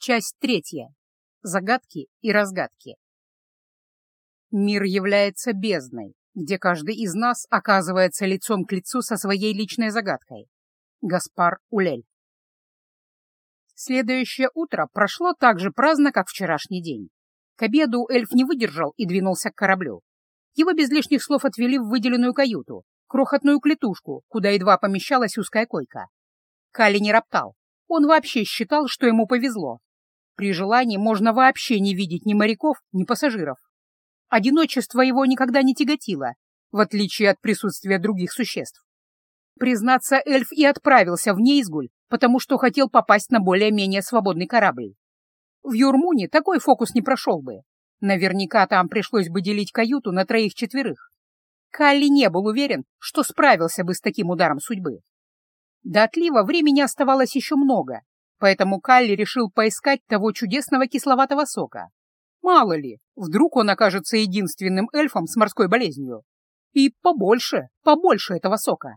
Часть третья. Загадки и разгадки. Мир является бездной, где каждый из нас оказывается лицом к лицу со своей личной загадкой. Гаспар Улель. Следующее утро прошло так же праздно, как вчерашний день. К обеду эльф не выдержал и двинулся к кораблю. Его без лишних слов отвели в выделенную каюту, крохотную клетушку, куда едва помещалась узкая койка. Кали не роптал. Он вообще считал, что ему повезло. При желании можно вообще не видеть ни моряков, ни пассажиров. Одиночество его никогда не тяготило, в отличие от присутствия других существ. Признаться, эльф и отправился в Нейзгуль, потому что хотел попасть на более-менее свободный корабль. В Юрмуне такой фокус не прошел бы. Наверняка там пришлось бы делить каюту на троих-четверых. Калли не был уверен, что справился бы с таким ударом судьбы. До отлива времени оставалось еще много, поэтому Калли решил поискать того чудесного кисловатого сока. Мало ли, вдруг он окажется единственным эльфом с морской болезнью. И побольше, побольше этого сока.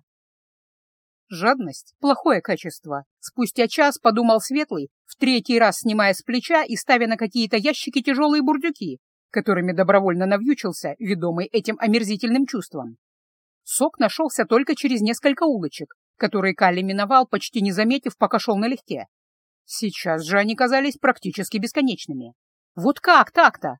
Жадность — плохое качество. Спустя час подумал Светлый, в третий раз снимая с плеча и ставя на какие-то ящики тяжелые бурдюки, которыми добровольно навьючился, ведомый этим омерзительным чувством. Сок нашелся только через несколько улочек, которые Калли миновал, почти не заметив, пока шел налегке. Сейчас же они казались практически бесконечными. Вот как так-то?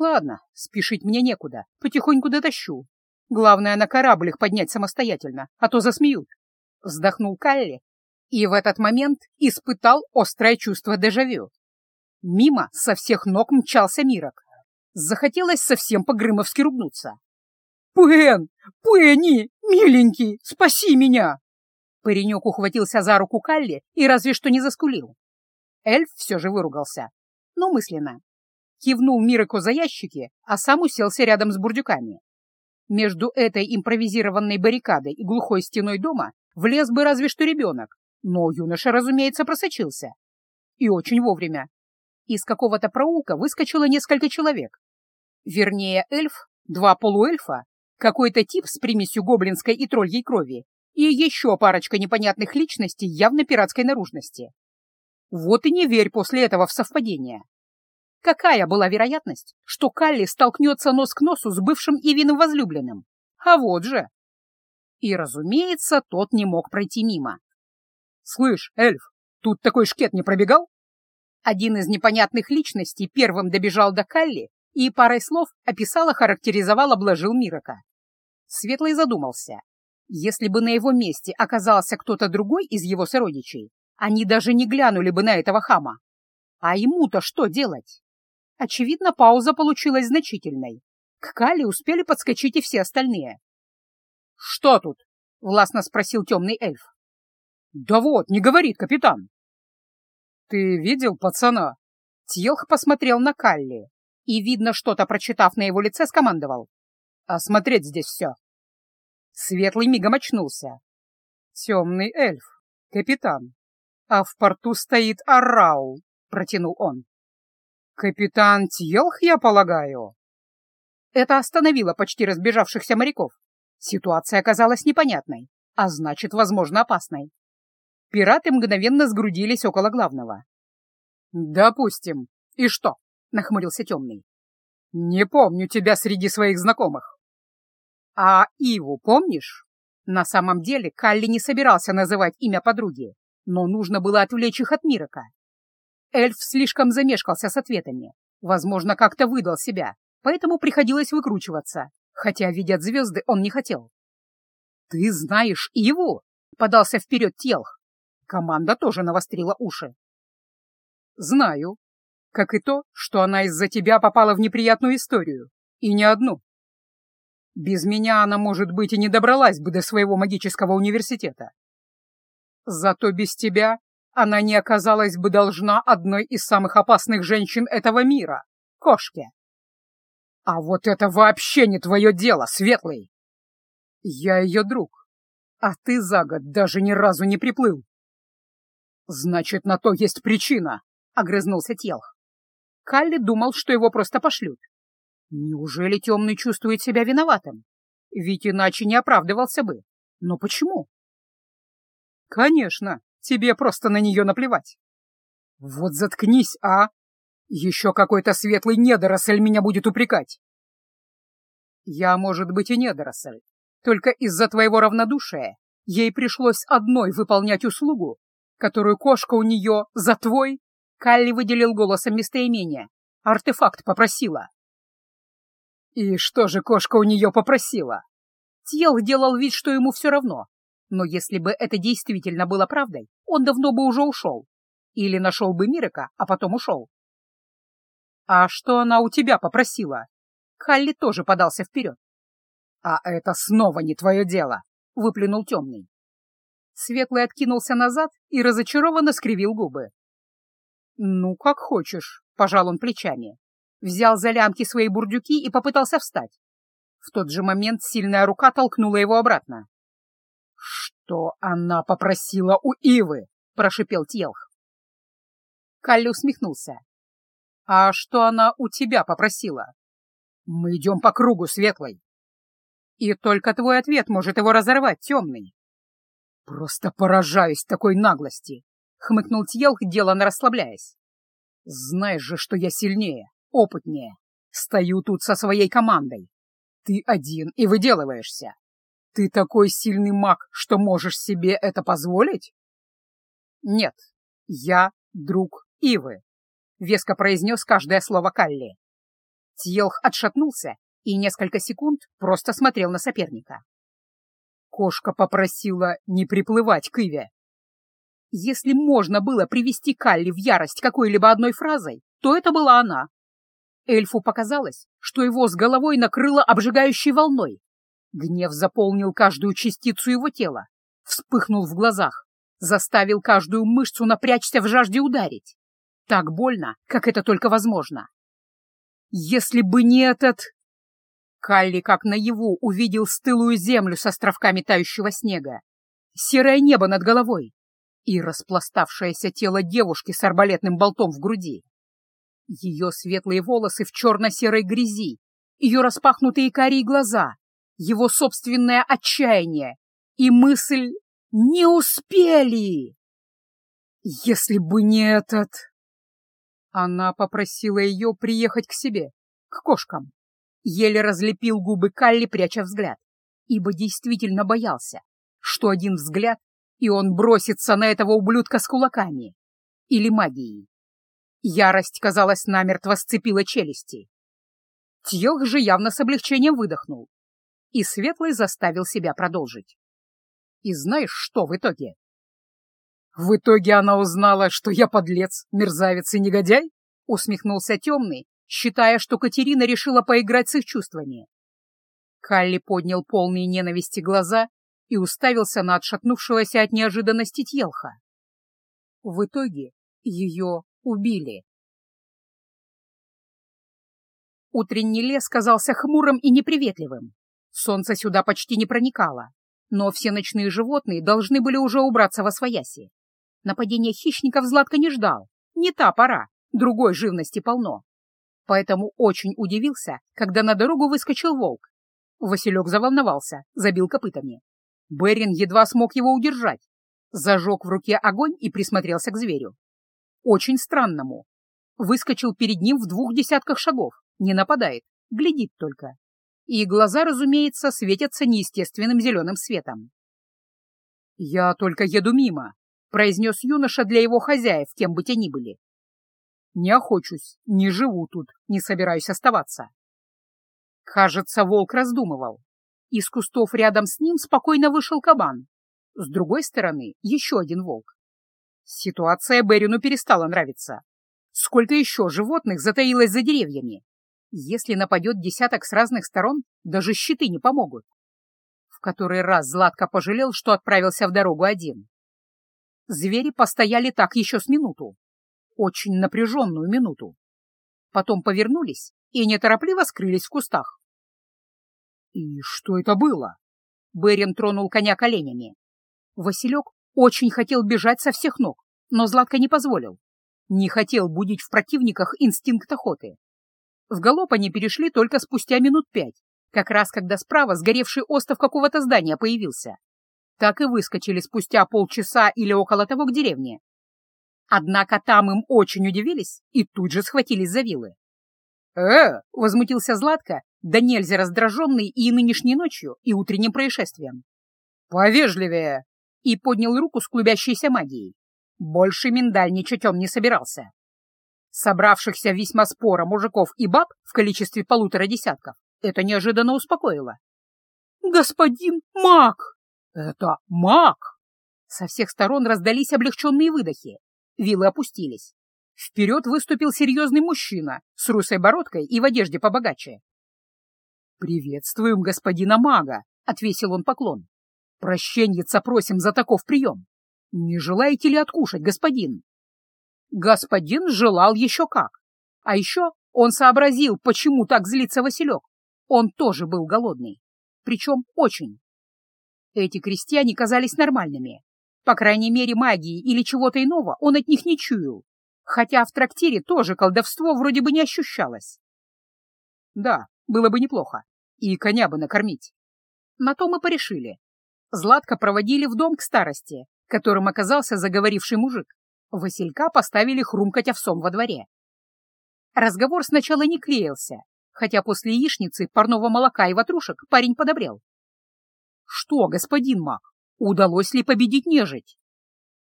Ладно, спешить мне некуда, потихоньку дотащу. Главное, на корабль их поднять самостоятельно, а то засмеют. Вздохнул Калли и в этот момент испытал острое чувство дежавю. Мимо со всех ног мчался Мирок. Захотелось совсем по-грымовски ругнуться. «Пен! Пенни! Миленький! Спаси меня!» Паренек ухватился за руку Калли и разве что не заскулил. Эльф все же выругался, но мысленно. Кивнул Мироку за ящики, а сам уселся рядом с бурдюками. Между этой импровизированной баррикадой и глухой стеной дома влез бы разве что ребенок, но юноша, разумеется, просочился. И очень вовремя. Из какого-то проулка выскочило несколько человек. Вернее, эльф, два полуэльфа, какой-то тип с примесью гоблинской и тролльей крови и еще парочка непонятных личностей явно пиратской наружности. Вот и не верь после этого в совпадение. Какая была вероятность, что Калли столкнется нос к носу с бывшим Ивиным возлюбленным? А вот же! И, разумеется, тот не мог пройти мимо. «Слышь, эльф, тут такой шкет не пробегал?» Один из непонятных личностей первым добежал до Калли и парой слов описал, охарактеризовал, обложил Мирока. Светлый задумался. Если бы на его месте оказался кто-то другой из его сородичей, они даже не глянули бы на этого хама. А ему-то что делать? Очевидно, пауза получилась значительной. К Кали успели подскочить и все остальные. «Что тут?» — властно спросил темный эльф. «Да вот, не говорит капитан». «Ты видел пацана?» Тьелх посмотрел на Калли и, видно, что-то прочитав на его лице, скомандовал. «Осмотреть здесь все». Светлый мигом очнулся. «Темный эльф, капитан, а в порту стоит Арау», — протянул он. «Капитан Тьелх, я полагаю?» Это остановило почти разбежавшихся моряков. Ситуация оказалась непонятной, а значит, возможно, опасной. Пираты мгновенно сгрудились около главного. «Допустим. И что?» — нахмурился темный. «Не помню тебя среди своих знакомых». «А Иву помнишь?» На самом деле Калли не собирался называть имя подруги, но нужно было отвлечь их от Мирока. Эльф слишком замешкался с ответами. Возможно, как-то выдал себя, поэтому приходилось выкручиваться, хотя видят звезды он не хотел. «Ты знаешь его?» — подался вперед Телх. Команда тоже навострила уши. «Знаю. Как и то, что она из-за тебя попала в неприятную историю. И не одну. Без меня она, может быть, и не добралась бы до своего магического университета. Зато без тебя она не оказалась бы должна одной из самых опасных женщин этого мира — кошке. А вот это вообще не твое дело, Светлый. Я ее друг, а ты за год даже ни разу не приплыл. Значит, на то есть причина, — огрызнулся Телх. Калли думал, что его просто пошлют. Неужели темный чувствует себя виноватым? Ведь иначе не оправдывался бы. Но почему? Конечно, Тебе просто на нее наплевать. Вот заткнись, а! Еще какой-то светлый недоросль меня будет упрекать. Я, может быть, и недоросль. Только из-за твоего равнодушия ей пришлось одной выполнять услугу, которую кошка у нее за твой, Калли выделил голосом местоимение, артефакт попросила. И что же кошка у нее попросила? Тьел делал вид, что ему все равно, но если бы это действительно было правдой, он давно бы уже ушел. Или нашел бы Мирика, а потом ушел. «А что она у тебя попросила?» Халли тоже подался вперед. «А это снова не твое дело!» — выплюнул темный. Светлый откинулся назад и разочарованно скривил губы. «Ну, как хочешь», — пожал он плечами. Взял за лямки свои бурдюки и попытался встать. В тот же момент сильная рука толкнула его обратно. «Что она попросила у Ивы?» — прошипел Тьелх. Калли усмехнулся. «А что она у тебя попросила?» «Мы идем по кругу, Светлый». «И только твой ответ может его разорвать, темный». «Просто поражаюсь такой наглости!» — хмыкнул Тьелх, деланно расслабляясь. «Знаешь же, что я сильнее, опытнее. Стою тут со своей командой. Ты один и выделываешься. Ты такой сильный маг, что можешь себе это позволить?» «Нет, я друг Ивы», — веско произнес каждое слово Калли. Тьелх отшатнулся и несколько секунд просто смотрел на соперника. Кошка попросила не приплывать к Иве. Если можно было привести Калли в ярость какой-либо одной фразой, то это была она. Эльфу показалось, что его с головой накрыло обжигающей волной. Гнев заполнил каждую частицу его тела, вспыхнул в глазах, заставил каждую мышцу напрячься в жажде ударить. Так больно, как это только возможно. Если бы не этот... Калли, как наяву, увидел стылую землю с островками тающего снега, серое небо над головой и распластавшееся тело девушки с арбалетным болтом в груди. Ее светлые волосы в черно-серой грязи, ее распахнутые карие глаза, его собственное отчаяние и мысль «Не успели!» Если бы не этот... Она попросила ее приехать к себе, к кошкам. Еле разлепил губы Калли, пряча взгляд, ибо действительно боялся, что один взгляд, и он бросится на этого ублюдка с кулаками. Или магией. Ярость, казалось, намертво сцепила челюсти. Тьелх же явно с облегчением выдохнул, и Светлый заставил себя продолжить. И знаешь, что в итоге? В итоге она узнала, что я подлец, мерзавец и негодяй? Усмехнулся темный, считая, что Катерина решила поиграть с их чувствами. Калли поднял полные ненависти глаза и уставился на отшатнувшегося от неожиданности Тьелха. В итоге ее убили. Утренний лес казался хмурым и неприветливым. Солнце сюда почти не проникало, но все ночные животные должны были уже убраться во свояси. Нападения хищников Златко не ждал. Не та пора, другой живности полно. Поэтому очень удивился, когда на дорогу выскочил волк. Василек заволновался, забил копытами. Берин едва смог его удержать. Зажег в руке огонь и присмотрелся к зверю. Очень странному. Выскочил перед ним в двух десятках шагов, не нападает, глядит только. И глаза, разумеется, светятся неестественным зеленым светом. «Я только еду мимо», произнес юноша для его хозяев, кем бы те ни были. «Не охочусь, не живу тут, не собираюсь оставаться». Кажется, волк раздумывал. Из кустов рядом с ним спокойно вышел кабан. С другой стороны, еще один волк. Ситуация Берину перестала нравиться. Сколько еще животных затаилось за деревьями? Если нападет десяток с разных сторон, даже щиты не помогут. В который раз Златко пожалел, что отправился в дорогу один. Звери постояли так еще с минуту. Очень напряженную минуту. Потом повернулись и неторопливо скрылись в кустах. «И что это было?» Берин тронул коня коленями. Василек очень хотел бежать со всех ног, но Златко не позволил. Не хотел будить в противниках инстинкт охоты. В галоп они перешли только спустя минут пять, как раз когда справа сгоревший остов какого-то здания появился так и выскочили спустя полчаса или около того к деревне. Однако там им очень удивились и тут же схватились за вилы. «Э!» — возмутился Златко, да нельзя раздраженный и нынешней ночью, и утренним происшествием. «Повежливее!» — и поднял руку с клубящейся магией. Больше миндальничать он не собирался. Собравшихся весьма спора мужиков и баб в количестве полутора десятков это неожиданно успокоило. «Господин маг!» «Это маг!» Со всех сторон раздались облегченные выдохи. Вилы опустились. Вперед выступил серьезный мужчина с русой бородкой и в одежде побогаче. «Приветствуем господина мага», — отвесил он поклон. «Прощеньица просим за таков прием. Не желаете ли откушать, господин?» Господин желал еще как. А еще он сообразил, почему так злится Василек. Он тоже был голодный. Причем очень. Эти крестьяне казались нормальными. По крайней мере, магии или чего-то иного он от них не чуял. Хотя в трактире тоже колдовство вроде бы не ощущалось. Да, было бы неплохо. И коня бы накормить. На то мы порешили. Златко проводили в дом к старости, которым оказался заговоривший мужик. Василька поставили хрумкать овсом во дворе. Разговор сначала не клеился, хотя после яичницы, парного молока и ватрушек парень подобрел. «Что, господин маг, удалось ли победить нежить?»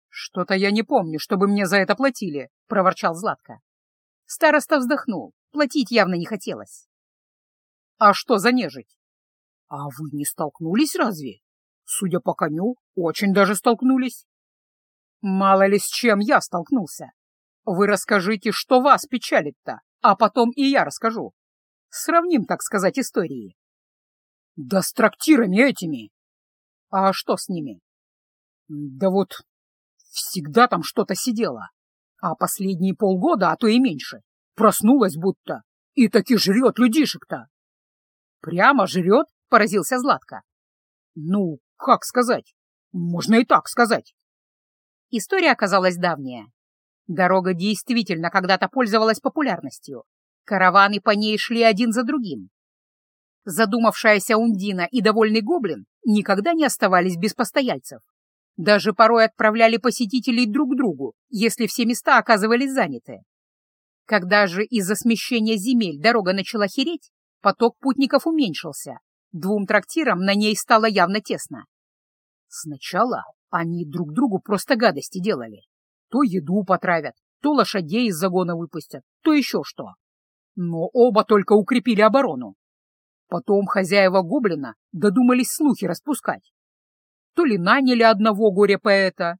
«Что-то я не помню, чтобы мне за это платили», — проворчал Златко. Староста вздохнул, платить явно не хотелось. «А что за нежить?» «А вы не столкнулись разве? Судя по коню, очень даже столкнулись». «Мало ли с чем я столкнулся. Вы расскажите, что вас печалит-то, а потом и я расскажу. Сравним, так сказать, истории». «Да с трактирами этими!» «А что с ними?» «Да вот Всегда там что-то сидело. А последние полгода, а то и меньше, проснулась будто. И таки жрет людишек-то. Прямо жрет, поразился Златко. Ну, как сказать? Можно и так сказать. История оказалась давняя. Дорога действительно когда-то пользовалась популярностью. Караваны по ней шли один за другим. Задумавшаяся Ундина и довольный гоблин никогда не оставались без постояльцев. Даже порой отправляли посетителей друг к другу, если все места оказывались заняты. Когда же из-за смещения земель дорога начала хереть, поток путников уменьшился. Двум трактирам на ней стало явно тесно. Сначала они друг другу просто гадости делали. То еду потравят, то лошадей из загона выпустят, то еще что. Но оба только укрепили оборону. Потом хозяева гоблина додумались слухи распускать то ли наняли одного горе-поэта.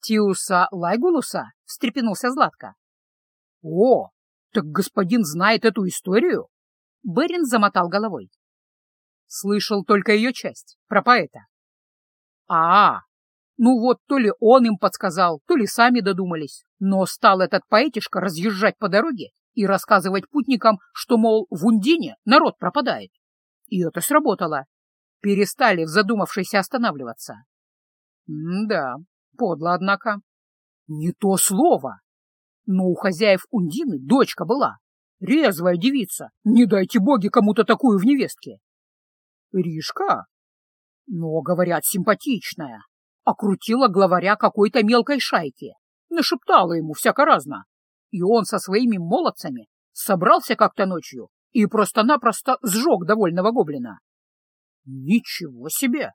Тиуса Лайгулуса встрепенулся Златко. О, так господин знает эту историю? Берин замотал головой. Слышал только ее часть, про поэта. А, ну вот то ли он им подсказал, то ли сами додумались, но стал этот поэтишка разъезжать по дороге и рассказывать путникам, что, мол, в Ундине народ пропадает. И это сработало перестали в задумавшейся останавливаться. да, подло, однако. Не то слово. Но у хозяев Ундины дочка была. Резвая девица. Не дайте боги кому-то такую в невестке. Ришка? Но, говорят, симпатичная. Окрутила главаря какой-то мелкой шайки. Нашептала ему всяко-разно. И он со своими молодцами собрался как-то ночью и просто-напросто сжег довольного гоблина. Ничего себе!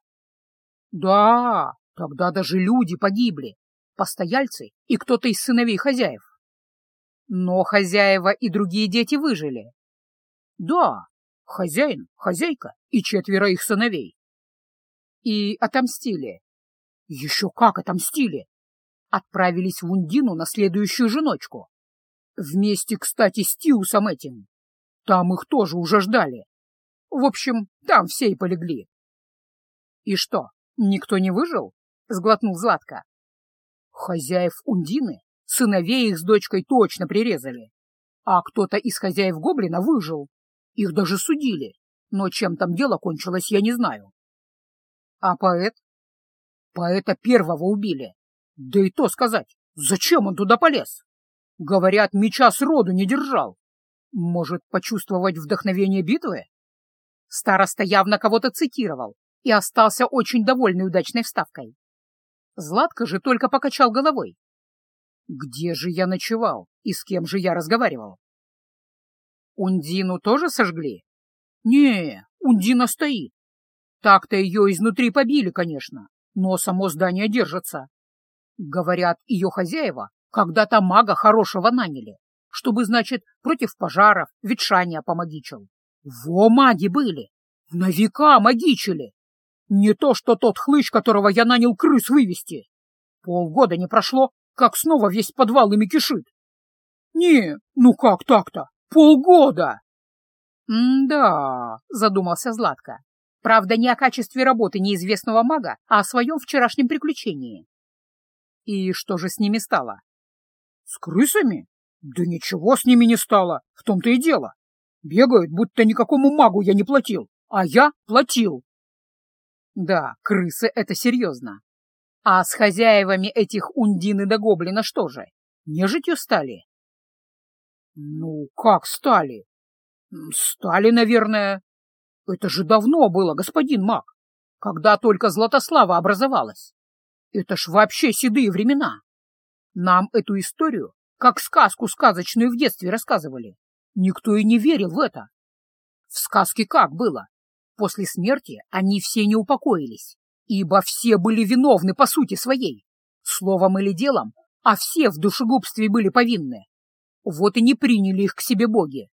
Да, тогда даже люди погибли, постояльцы и кто-то из сыновей хозяев. Но хозяева и другие дети выжили. Да, хозяин, хозяйка и четверо их сыновей. И отомстили. Еще как отомстили! Отправились в Ундину на следующую же ночку. Вместе, кстати, с Тиусом этим. Там их тоже уже ждали. В общем, там все и полегли. — И что, никто не выжил? — сглотнул Златко. Хозяев Ундины, сыновей их с дочкой точно прирезали. А кто-то из хозяев Гоблина выжил. Их даже судили. Но чем там дело кончилось, я не знаю. А поэт? Поэта первого убили. Да и то сказать, зачем он туда полез? Говорят, меча сроду не держал. Может, почувствовать вдохновение битвы? Староста явно кого-то цитировал и остался очень довольный удачной вставкой. Златко же только покачал головой. Где же я ночевал и с кем же я разговаривал? Ундину тоже сожгли? Не, Ундина стоит. Так-то ее изнутри побили, конечно, но само здание держится. Говорят, ее хозяева когда-то мага хорошего наняли, чтобы, значит, против пожаров, ветшания помогичил. Во маги были, на века магичили. Не то, что тот хлыщ, которого я нанял крыс вывести. Полгода не прошло, как снова весь подвал ими кишит. Не, ну как так-то? Полгода! «М-да», — задумался Златко. Правда, не о качестве работы неизвестного мага, а о своем вчерашнем приключении. И что же с ними стало? С крысами? Да ничего с ними не стало, в том-то и дело. Бегают, будто никакому магу я не платил, а я платил. Да, крысы — это серьезно. А с хозяевами этих ундин и до гоблина что же, нежитью стали? Ну, как стали? Стали, наверное. Это же давно было, господин маг, когда только Златослава образовалась. Это ж вообще седые времена. Нам эту историю, как сказку сказочную в детстве рассказывали. Никто и не верил в это. В сказке как было? После смерти они все не упокоились, ибо все были виновны по сути своей, словом или делом, а все в душегубстве были повинны. Вот и не приняли их к себе боги.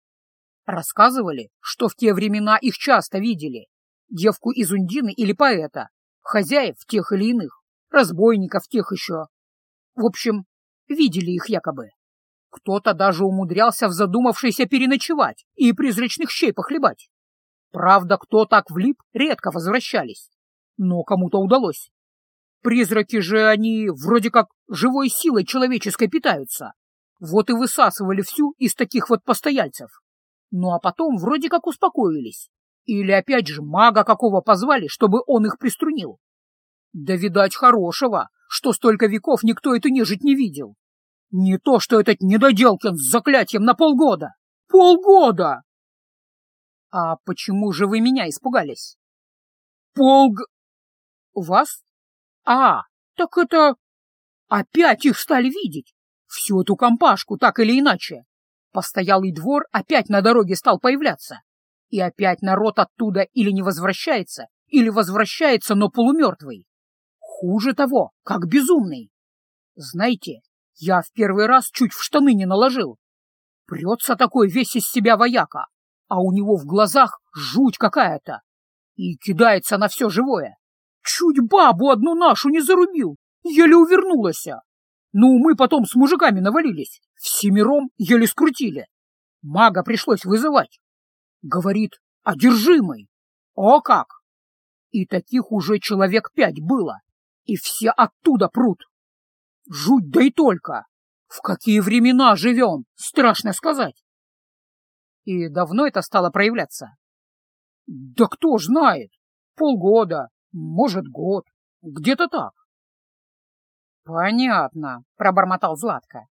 Рассказывали, что в те времена их часто видели. Девку из Ундины или поэта, хозяев тех или иных, разбойников тех еще. В общем, видели их якобы. Кто-то даже умудрялся в задумавшейся переночевать и призрачных щей похлебать. Правда, кто так влип, редко возвращались. Но кому-то удалось. Призраки же они вроде как живой силой человеческой питаются. Вот и высасывали всю из таких вот постояльцев. Ну а потом вроде как успокоились. Или опять же мага какого позвали, чтобы он их приструнил. Да, видать, хорошего, что столько веков никто эту нежить не видел. Не то, что этот недоделкин с заклятием на полгода. Полгода! А почему же вы меня испугались? Полг... Вас? А, так это... Опять их стали видеть. Всю эту компашку, так или иначе. Постоялый двор опять на дороге стал появляться. И опять народ оттуда или не возвращается, или возвращается, но полумертвый. Хуже того, как безумный. Знаете, я в первый раз чуть в штаны не наложил. Прется такой весь из себя вояка, а у него в глазах жуть какая-то. И кидается на все живое. Чуть бабу одну нашу не зарубил, еле увернулась. Ну, мы потом с мужиками навалились, всемиром еле скрутили. Мага пришлось вызывать. Говорит, одержимый. О как! И таких уже человек пять было, и все оттуда прут. Жуть да и только! В какие времена живем, страшно сказать. И давно это стало проявляться? Да кто знает, полгода, может, год, где-то так. «Понятно», — пробормотал Златко.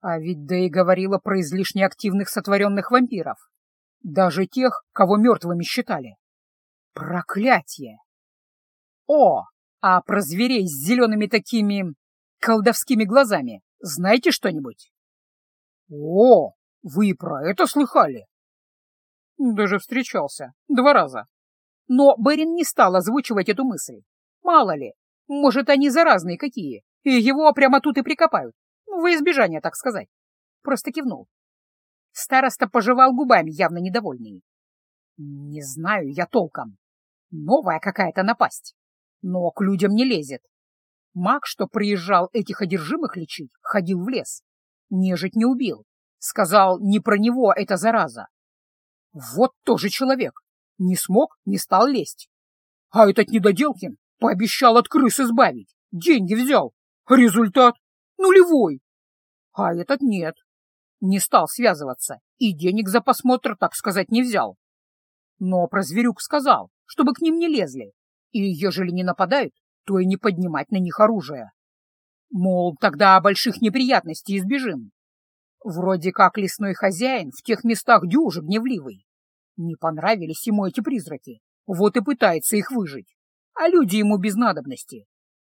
А ведь да и говорила про излишне активных сотворенных вампиров. Даже тех, кого мертвыми считали. Проклятие! О, а про зверей с зелеными такими колдовскими глазами знаете что-нибудь? О, вы про это слыхали? Даже встречался. Два раза. Но Берин не стал озвучивать эту мысль. Мало ли, может, они заразные какие, и его прямо тут и прикопают. Ну, во избежание, так сказать. Просто кивнул. Староста пожевал губами, явно недовольный. Не знаю я толком. Новая какая-то напасть. Но к людям не лезет. Маг, что приезжал этих одержимых лечить, ходил в лес. Нежить не убил. Сказал, не про него эта зараза. Вот тоже человек. Не смог, не стал лезть. А этот недоделкин пообещал от крыс избавить. Деньги взял. Результат нулевой. А этот нет. Не стал связываться и денег за посмотр, так сказать, не взял. Но про зверюк сказал, чтобы к ним не лезли, и ежели не нападают, то и не поднимать на них оружие. Мол, тогда больших неприятностей избежим. Вроде как лесной хозяин в тех местах дюжи гневливый. Не понравились ему эти призраки, вот и пытается их выжить. А люди ему без надобности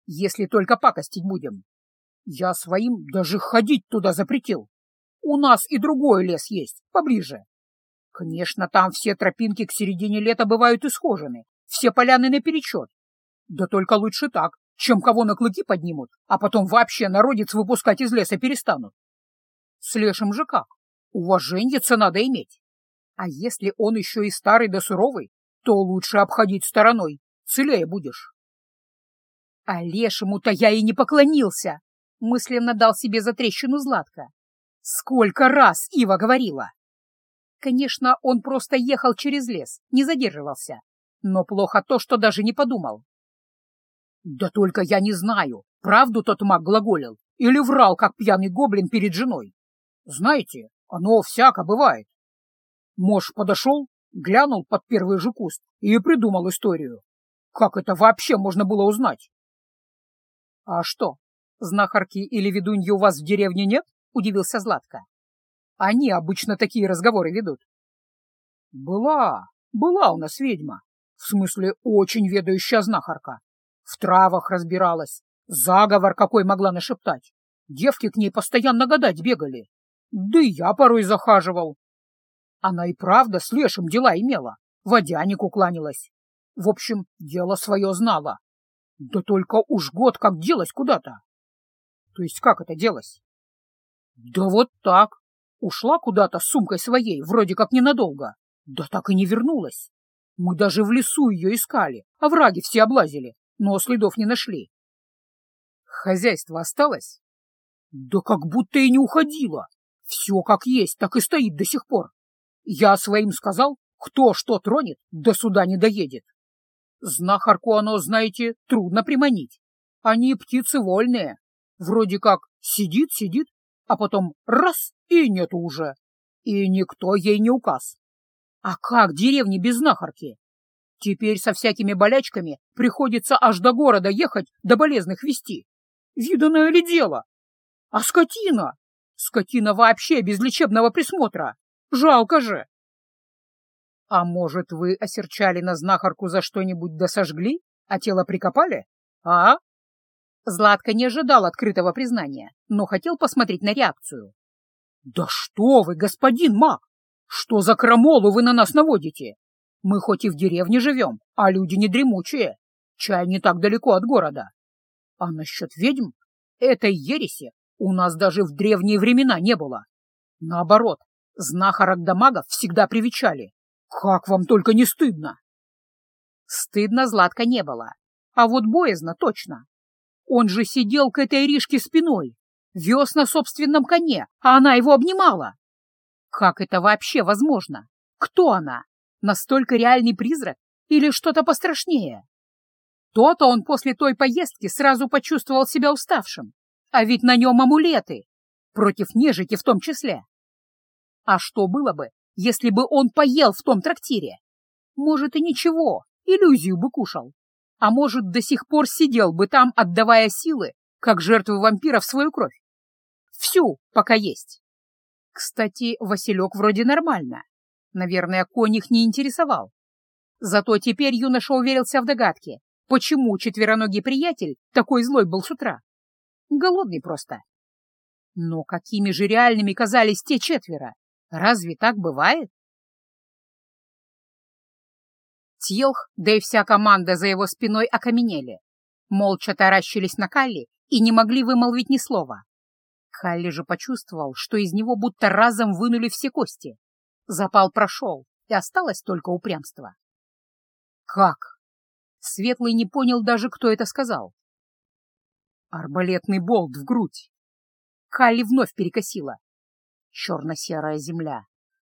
если только пакостить будем. Я своим даже ходить туда запретил. У нас и другой лес есть, поближе. Конечно, там все тропинки к середине лета бывают исхожены, все поляны наперечет. Да только лучше так, чем кого на клыки поднимут, а потом вообще народец выпускать из леса перестанут. С лешим же как? Уваженьица надо иметь. А если он еще и старый да суровый, то лучше обходить стороной, целее будешь. А лешему-то я и не поклонился, мысленно дал себе затрещину Златка. Сколько раз Ива говорила! Конечно, он просто ехал через лес, не задерживался. Но плохо то, что даже не подумал. Да только я не знаю, правду тот маг глаголил или врал, как пьяный гоблин перед женой. Знаете, оно всяко бывает. Мож подошел, глянул под первый же куст и придумал историю. Как это вообще можно было узнать? — А что, знахарки или ведуньи у вас в деревне нет? — удивился Златко. — Они обычно такие разговоры ведут. — Была, была у нас ведьма. В смысле, очень ведающая знахарка. В травах разбиралась, заговор какой могла нашептать. Девки к ней постоянно гадать бегали. Да и я порой захаживал. Она и правда с лешим дела имела, водянику кланялась. В общем, дело свое знала. Да только уж год как делась куда-то. То есть как это делось? Да вот так. Ушла куда-то с сумкой своей, вроде как ненадолго. Да так и не вернулась. Мы даже в лесу ее искали, а враги все облазили, но следов не нашли. Хозяйство осталось? Да как будто и не уходило. Все как есть, так и стоит до сих пор. Я своим сказал, кто что тронет, до суда не доедет. Знахарку оно, знаете, трудно приманить. Они птицы вольные. Вроде как сидит-сидит, а потом раз — и нету уже. И никто ей не указ. А как деревни без знахарки? Теперь со всякими болячками приходится аж до города ехать, до болезных вести. Виданное ли дело? А скотина? Скотина вообще без лечебного присмотра. Жалко же. А может, вы осерчали на знахарку за что-нибудь да сожгли, а тело прикопали? А? Златко не ожидал открытого признания, но хотел посмотреть на реакцию. «Да что вы, господин маг! Что за крамолу вы на нас наводите? Мы хоть и в деревне живем, а люди не дремучие. Чай не так далеко от города. А насчет ведьм? Этой ереси у нас даже в древние времена не было. Наоборот, знахарок да магов всегда привечали. Как вам только не стыдно!» Стыдно Златка не было, а вот боязно точно. Он же сидел к этой Ришке спиной, вез на собственном коне, а она его обнимала. Как это вообще возможно? Кто она? Настолько реальный призрак или что-то пострашнее? То-то он после той поездки сразу почувствовал себя уставшим, а ведь на нем амулеты, против нежити в том числе. А что было бы, если бы он поел в том трактире? Может и ничего, иллюзию бы кушал а может, до сих пор сидел бы там, отдавая силы, как жертвы вампиров свою кровь. Всю, пока есть. Кстати, Василек вроде нормально. Наверное, конь не интересовал. Зато теперь юноша уверился в догадке, почему четвероногий приятель такой злой был с утра. Голодный просто. Но какими же реальными казались те четверо? Разве так бывает? Тьелх, да и вся команда за его спиной окаменели. Молча таращились на Калли и не могли вымолвить ни слова. Калли же почувствовал, что из него будто разом вынули все кости. Запал прошел, и осталось только упрямство. «Как?» Светлый не понял даже, кто это сказал. Арбалетный болт в грудь. Калли вновь перекосила. Черно-серая земля,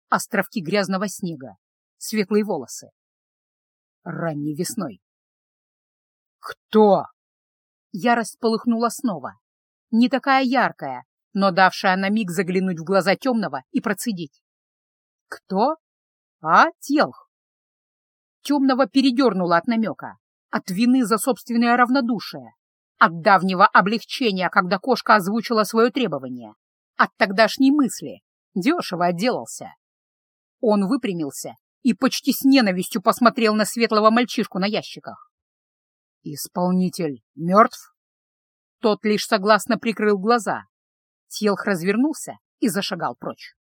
островки грязного снега, светлые волосы ранней весной. «Кто?» Ярость полыхнула снова. Не такая яркая, но давшая на миг заглянуть в глаза темного и процедить. «Кто?» «А, Телх!» Темного передернуло от намека, от вины за собственное равнодушие, от давнего облегчения, когда кошка озвучила свое требование, от тогдашней мысли. Дешево отделался. Он выпрямился и почти с ненавистью посмотрел на светлого мальчишку на ящиках. «Исполнитель мертв?» Тот лишь согласно прикрыл глаза. Телх развернулся и зашагал прочь.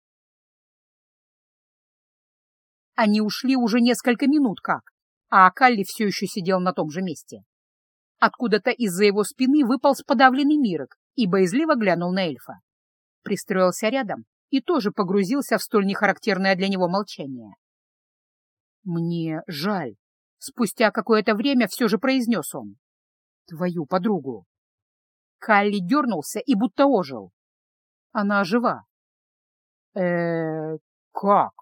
Они ушли уже несколько минут как, а Акалли все еще сидел на том же месте. Откуда-то из-за его спины выполз подавленный Мирок и боязливо глянул на эльфа. Пристроился рядом и тоже погрузился в столь нехарактерное для него молчание. «Мне жаль», — спустя какое-то время все же произнес он. «Твою подругу». Калли дернулся и будто ожил. Она жива. э как?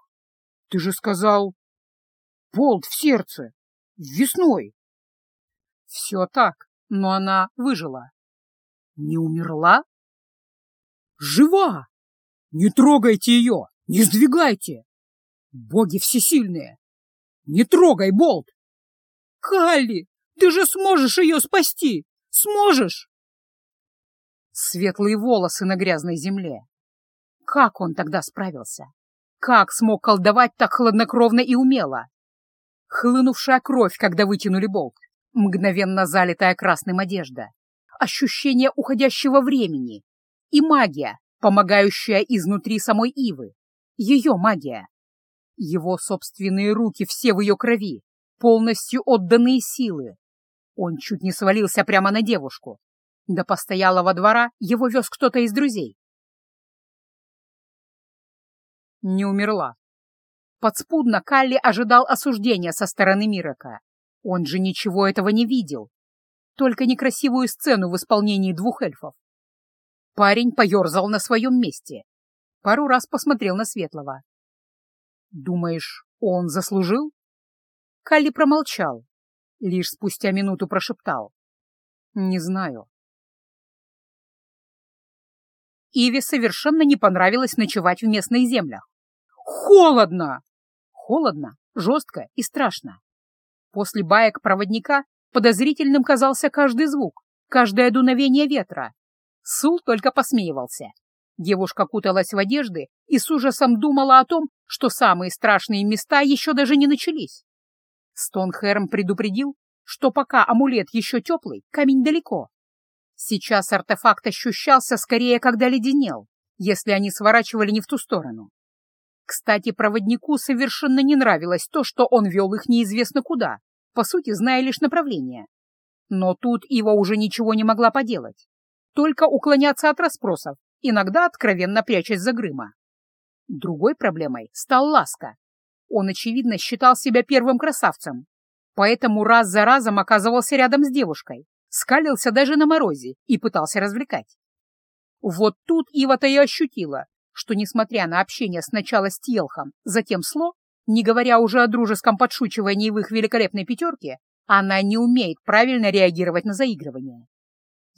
Ты же сказал... Болт в сердце. Весной. Все так, но она выжила. Не умерла? Жива! Не трогайте ее! Не сдвигайте! Боги всесильные! Не трогай, Болт! Калли, ты же сможешь ее спасти! Сможешь! Светлые волосы на грязной земле. Как он тогда справился? Как смог колдовать так хладнокровно и умело? Хлынувшая кровь, когда вытянули болт, мгновенно залитая красным одежда, ощущение уходящего времени и магия, помогающая изнутри самой Ивы, ее магия. Его собственные руки все в ее крови, полностью отданные силы. Он чуть не свалился прямо на девушку. До постоялого двора его вез кто-то из друзей. Не умерла. Подспудно Калли ожидал осуждения со стороны Мирока. Он же ничего этого не видел. Только некрасивую сцену в исполнении двух эльфов. Парень поерзал на своем месте. Пару раз посмотрел на Светлого. «Думаешь, он заслужил?» Калли промолчал. Лишь спустя минуту прошептал. «Не знаю». Иве совершенно не понравилось ночевать в местных землях. «Холодно!» Холодно, жестко и страшно. После баек проводника подозрительным казался каждый звук, каждое дуновение ветра. Сул только посмеивался. Девушка куталась в одежды и с ужасом думала о том, что самые страшные места еще даже не начались. Стонхерм предупредил, что пока амулет еще теплый, камень далеко. Сейчас артефакт ощущался скорее, когда леденел, если они сворачивали не в ту сторону. Кстати, проводнику совершенно не нравилось то, что он вел их неизвестно куда, по сути, зная лишь направление. Но тут Ива уже ничего не могла поделать. Только уклоняться от расспросов, иногда откровенно прячась за Грыма. Другой проблемой стал Ласка. Он, очевидно, считал себя первым красавцем, поэтому раз за разом оказывался рядом с девушкой, скалился даже на морозе и пытался развлекать. Вот тут Ива-то и ощутила, что, несмотря на общение сначала с Телхом, затем с Ло, не говоря уже о дружеском подшучивании в их великолепной пятерке, она не умеет правильно реагировать на заигрывание.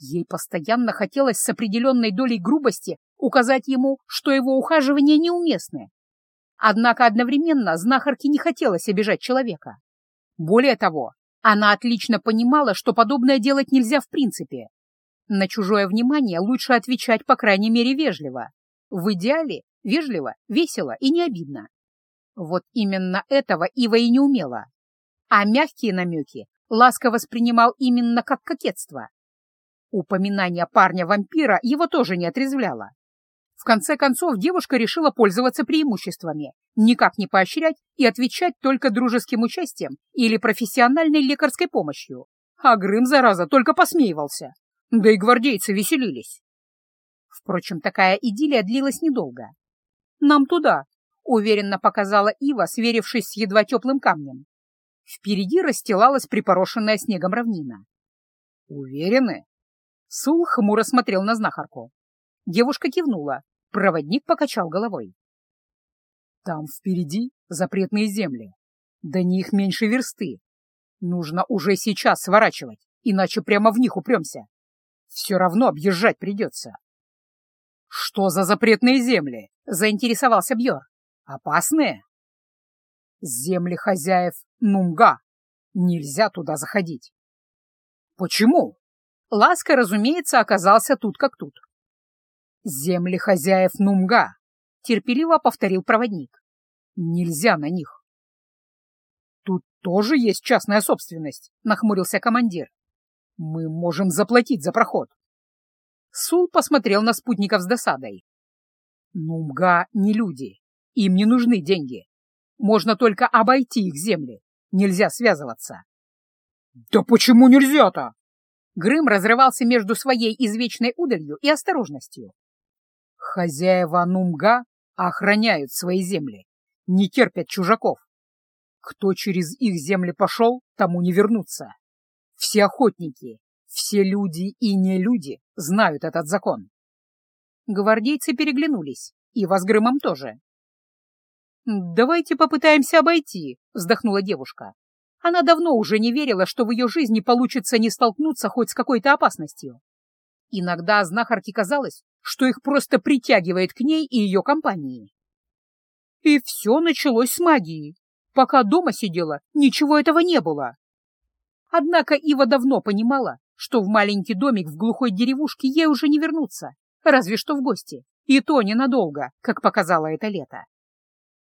Ей постоянно хотелось с определенной долей грубости указать ему, что его ухаживания неуместны. Однако одновременно знахарке не хотелось обижать человека. Более того, она отлично понимала, что подобное делать нельзя в принципе. На чужое внимание лучше отвечать, по крайней мере, вежливо. В идеале вежливо, весело и не обидно. Вот именно этого Ива и не умела. А мягкие намеки Ласка воспринимал именно как кокетство. Упоминание парня-вампира его тоже не отрезвляло. В конце концов, девушка решила пользоваться преимуществами, никак не поощрять и отвечать только дружеским участием или профессиональной лекарской помощью. А Грым, зараза, только посмеивался. Да и гвардейцы веселились. Впрочем, такая идиллия длилась недолго. «Нам туда», — уверенно показала Ива, сверившись с едва теплым камнем. Впереди расстилалась припорошенная снегом равнина. «Уверены?» Сул хмуро смотрел на знахарку. Девушка кивнула. Проводник покачал головой. «Там впереди запретные земли. До них меньше версты. Нужно уже сейчас сворачивать, иначе прямо в них упремся. Все равно объезжать придется. «Что за запретные земли?» — заинтересовался Бьор. «Опасные?» «Земли хозяев Нумга. Нельзя туда заходить». «Почему?» Ласка, разумеется, оказался тут как тут. «Земли хозяев Нумга», — терпеливо повторил проводник. «Нельзя на них». «Тут тоже есть частная собственность», — нахмурился командир. «Мы можем заплатить за проход. Сул посмотрел на спутников с досадой. Нумга не люди. Им не нужны деньги. Можно только обойти их земли. Нельзя связываться. «Да почему нельзя-то?» Грым разрывался между своей извечной удалью и осторожностью. Хозяева Нумга охраняют свои земли, не терпят чужаков. Кто через их земли пошел, тому не вернуться. Все охотники, все люди и не люди знают этот закон. Гвардейцы переглянулись, и с Грымом тоже. «Давайте попытаемся обойти», — вздохнула девушка. Она давно уже не верила, что в ее жизни получится не столкнуться хоть с какой-то опасностью. Иногда знахарке казалось, что их просто притягивает к ней и ее компании. И все началось с магии. Пока дома сидела, ничего этого не было. Однако Ива давно понимала, что в маленький домик в глухой деревушке ей уже не вернуться, разве что в гости, и то ненадолго, как показало это лето.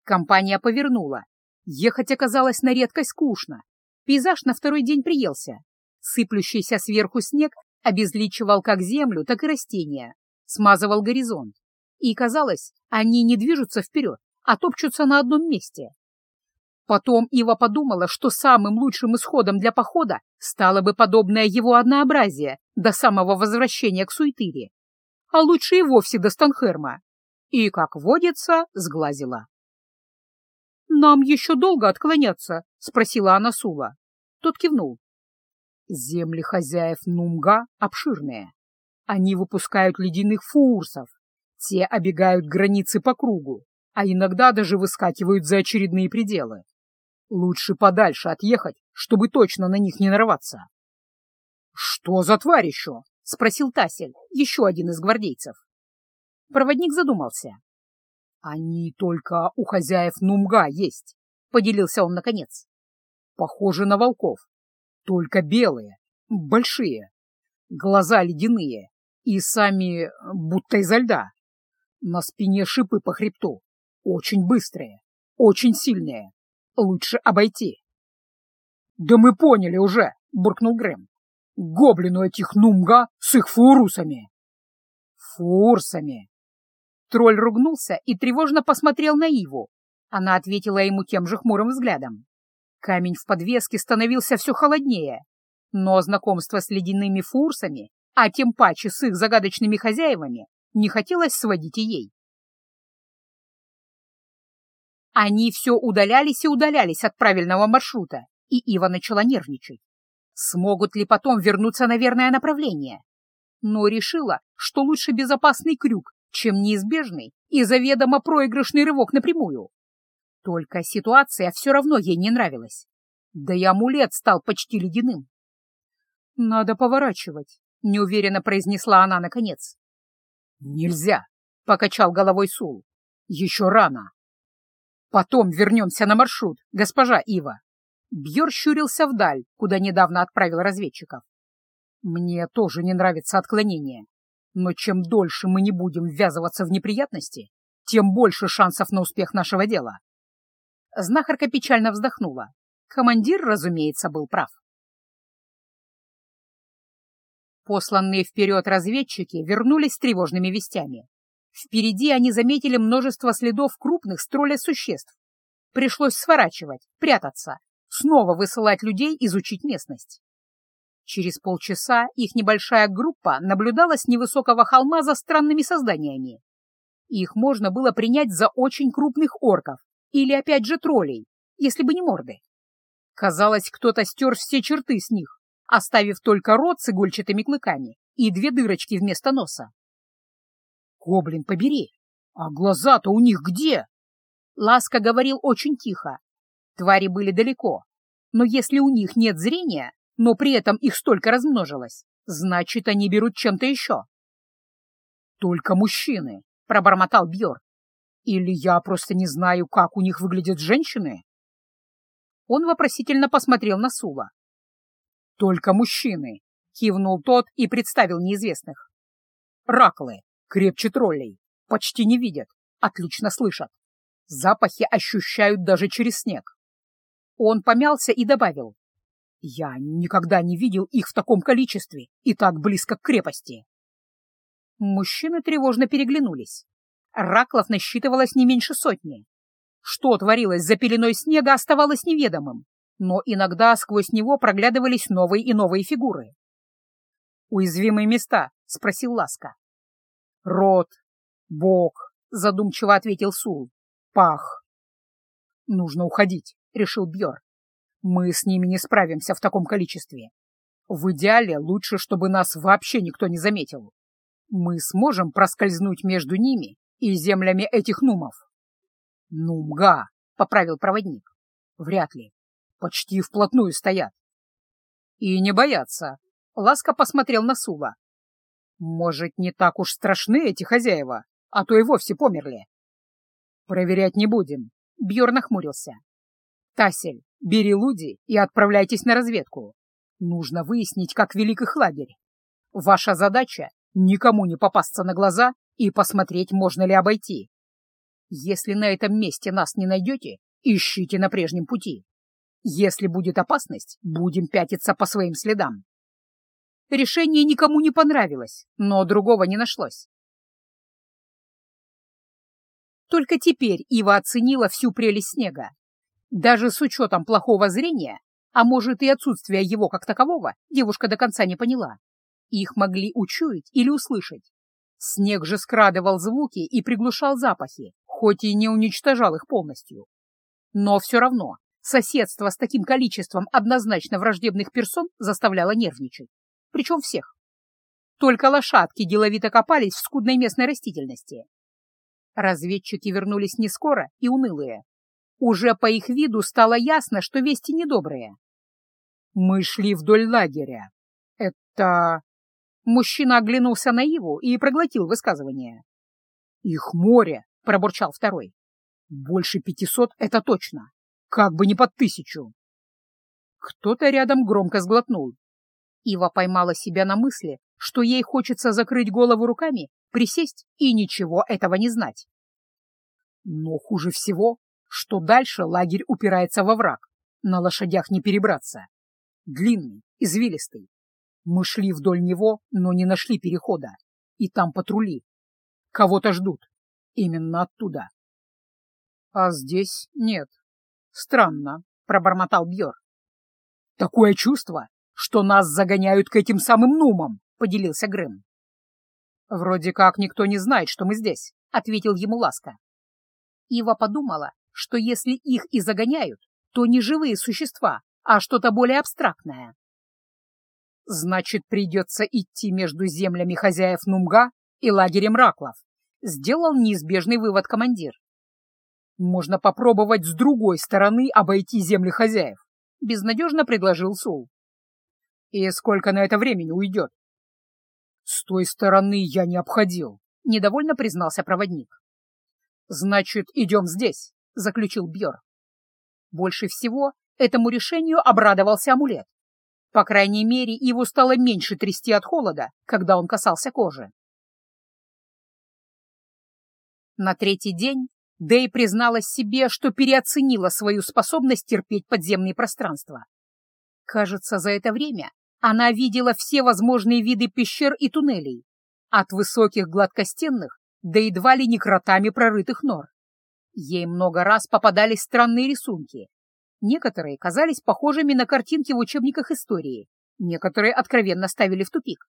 Компания повернула. Ехать оказалось на редкость скучно. Пейзаж на второй день приелся. Сыплющийся сверху снег обезличивал как землю, так и растения, смазывал горизонт. И казалось, они не движутся вперед, а топчутся на одном месте. Потом Ива подумала, что самым лучшим исходом для похода стало бы подобное его однообразие до самого возвращения к Суетыре, а лучше и вовсе до Станхерма. И, как водится, сглазила. «Нам еще долго отклоняться?» — спросила она Сула. Тот кивнул. Земли хозяев Нумга обширные. Они выпускают ледяных фурсов. Те обегают границы по кругу, а иногда даже выскакивают за очередные пределы. Лучше подальше отъехать, чтобы точно на них не нарваться. — Что за тварь еще? — спросил Тасель, еще один из гвардейцев. Проводник задумался. — Они только у хозяев Нумга есть, — поделился он наконец. — Похожи на волков, только белые, большие, глаза ледяные и сами будто изо льда. На спине шипы по хребту, очень быстрые, очень сильные. Лучше обойти. — Да мы поняли уже, — буркнул Грэм. — Гоблину этих нумга с их фурусами. — Фурсами. Тролль ругнулся и тревожно посмотрел на Иву. Она ответила ему тем же хмурым взглядом. Камень в подвеске становился все холоднее, но знакомство с ледяными фурсами, а тем паче с их загадочными хозяевами, не хотелось сводить и ей. Они все удалялись и удалялись от правильного маршрута, и Ива начала нервничать. Смогут ли потом вернуться на верное направление? Но решила, что лучше безопасный крюк, чем неизбежный и заведомо проигрышный рывок напрямую. Только ситуация все равно ей не нравилась. Да и амулет стал почти ледяным. «Надо поворачивать», — неуверенно произнесла она наконец. «Нельзя», — покачал головой Сул. «Еще рано». Потом вернемся на маршрут, госпожа Ива. Бьер щурился вдаль, куда недавно отправил разведчиков. Мне тоже не нравится отклонение. Но чем дольше мы не будем ввязываться в неприятности, тем больше шансов на успех нашего дела. Знахарка печально вздохнула. Командир, разумеется, был прав. Посланные вперед разведчики вернулись с тревожными вестями. Впереди они заметили множество следов крупных строля существ. Пришлось сворачивать, прятаться, снова высылать людей изучить местность. Через полчаса их небольшая группа наблюдала с невысокого холма за странными созданиями. Их можно было принять за очень крупных орков или опять же троллей, если бы не морды. Казалось, кто-то стер все черты с них, оставив только рот с игольчатыми клыками и две дырочки вместо носа. Гоблин побери! А глаза-то у них где? Ласка говорил очень тихо. Твари были далеко. Но если у них нет зрения, но при этом их столько размножилось, значит, они берут чем-то еще. Только мужчины, пробормотал Бьор. Или я просто не знаю, как у них выглядят женщины? Он вопросительно посмотрел на Сула. «Только мужчины!» — кивнул тот и представил неизвестных. «Раклы, Крепче троллей. Почти не видят. Отлично слышат. Запахи ощущают даже через снег. Он помялся и добавил. Я никогда не видел их в таком количестве и так близко к крепости. Мужчины тревожно переглянулись. Раклов насчитывалось не меньше сотни. Что творилось за пеленой снега, оставалось неведомым, но иногда сквозь него проглядывались новые и новые фигуры. «Уязвимые места?» — спросил Ласка. «Рот, бок», — задумчиво ответил Сул. «Пах». «Нужно уходить», — решил Бьор. «Мы с ними не справимся в таком количестве. В идеале лучше, чтобы нас вообще никто не заметил. Мы сможем проскользнуть между ними и землями этих нумов». «Нумга», — поправил проводник. «Вряд ли. Почти вплотную стоят». «И не боятся», — Ласка посмотрел на Сула. «Может, не так уж страшны эти хозяева, а то и вовсе померли?» «Проверять не будем», — Бьор нахмурился. «Тасель, бери Луди и отправляйтесь на разведку. Нужно выяснить, как велик их лагерь. Ваша задача — никому не попасться на глаза и посмотреть, можно ли обойти. Если на этом месте нас не найдете, ищите на прежнем пути. Если будет опасность, будем пятиться по своим следам. Решение никому не понравилось, но другого не нашлось. Только теперь Ива оценила всю прелесть снега. Даже с учетом плохого зрения, а может и отсутствия его как такового, девушка до конца не поняла. Их могли учуять или услышать. Снег же скрадывал звуки и приглушал запахи, хоть и не уничтожал их полностью. Но все равно соседство с таким количеством однозначно враждебных персон заставляло нервничать. Причем всех. Только лошадки деловито копались в скудной местной растительности. Разведчики вернулись не скоро и унылые. Уже по их виду стало ясно, что вести недобрые. «Мы шли вдоль лагеря. Это...» Мужчина оглянулся на Иву и проглотил высказывание. «Их море!» — пробурчал второй. «Больше пятисот — это точно. Как бы не под тысячу!» Кто-то рядом громко сглотнул. Ива поймала себя на мысли, что ей хочется закрыть голову руками, присесть и ничего этого не знать. Но хуже всего, что дальше лагерь упирается во враг, на лошадях не перебраться. Длинный, извилистый. Мы шли вдоль него, но не нашли перехода, и там патрули. Кого-то ждут. Именно оттуда. А здесь нет. Странно, пробормотал Бьор. Такое чувство, что нас загоняют к этим самым нумам, поделился Грэм. Вроде как никто не знает, что мы здесь, ответил ему Ласка. Ива подумала, что если их и загоняют, то не живые существа, а что-то более абстрактное. Значит, придется идти между землями хозяев Нумга и лагерем Раклов, сделал неизбежный вывод командир. «Можно попробовать с другой стороны обойти земли хозяев», — безнадежно предложил Сул. «И сколько на это времени уйдет?» «С той стороны я не обходил», — недовольно признался проводник. «Значит, идем здесь», — заключил Бьор. Больше всего этому решению обрадовался амулет. По крайней мере, его стало меньше трясти от холода, когда он касался кожи. На третий день Дэй призналась себе, что переоценила свою способность терпеть подземные пространства. Кажется, за это время она видела все возможные виды пещер и туннелей, от высоких гладкостенных до едва ли не кротами прорытых нор. Ей много раз попадались странные рисунки. Некоторые казались похожими на картинки в учебниках истории, некоторые откровенно ставили в тупик.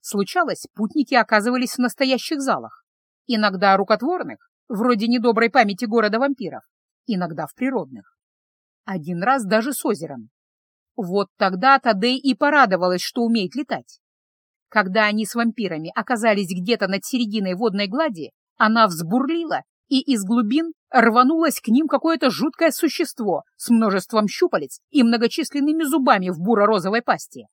Случалось, путники оказывались в настоящих залах, Иногда рукотворных, вроде недоброй памяти города вампиров, иногда в природных. Один раз даже с озером. Вот тогда-то Дэй и порадовалась, что умеет летать. Когда они с вампирами оказались где-то над серединой водной глади, она взбурлила, и из глубин рванулось к ним какое-то жуткое существо с множеством щупалец и многочисленными зубами в буро-розовой пасти.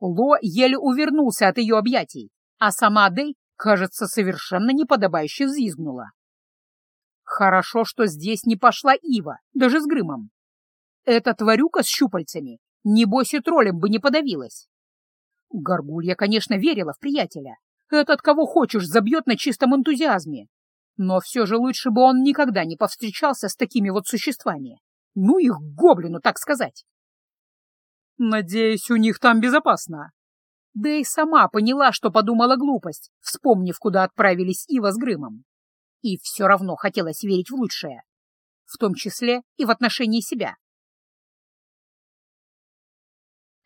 Ло еле увернулся от ее объятий, а сама Дэй кажется, совершенно неподобающе взвизгнула. Хорошо, что здесь не пошла Ива, даже с Грымом. Эта тварюка с щупальцами, небось и троллем бы не подавилась. Горгулья, конечно, верила в приятеля. Этот, кого хочешь, забьет на чистом энтузиазме. Но все же лучше бы он никогда не повстречался с такими вот существами. Ну их гоблину, так сказать. Надеюсь, у них там безопасно. Да и сама поняла, что подумала глупость, вспомнив, куда отправились Ива с Грымом. И все равно хотелось верить в лучшее, в том числе и в отношении себя.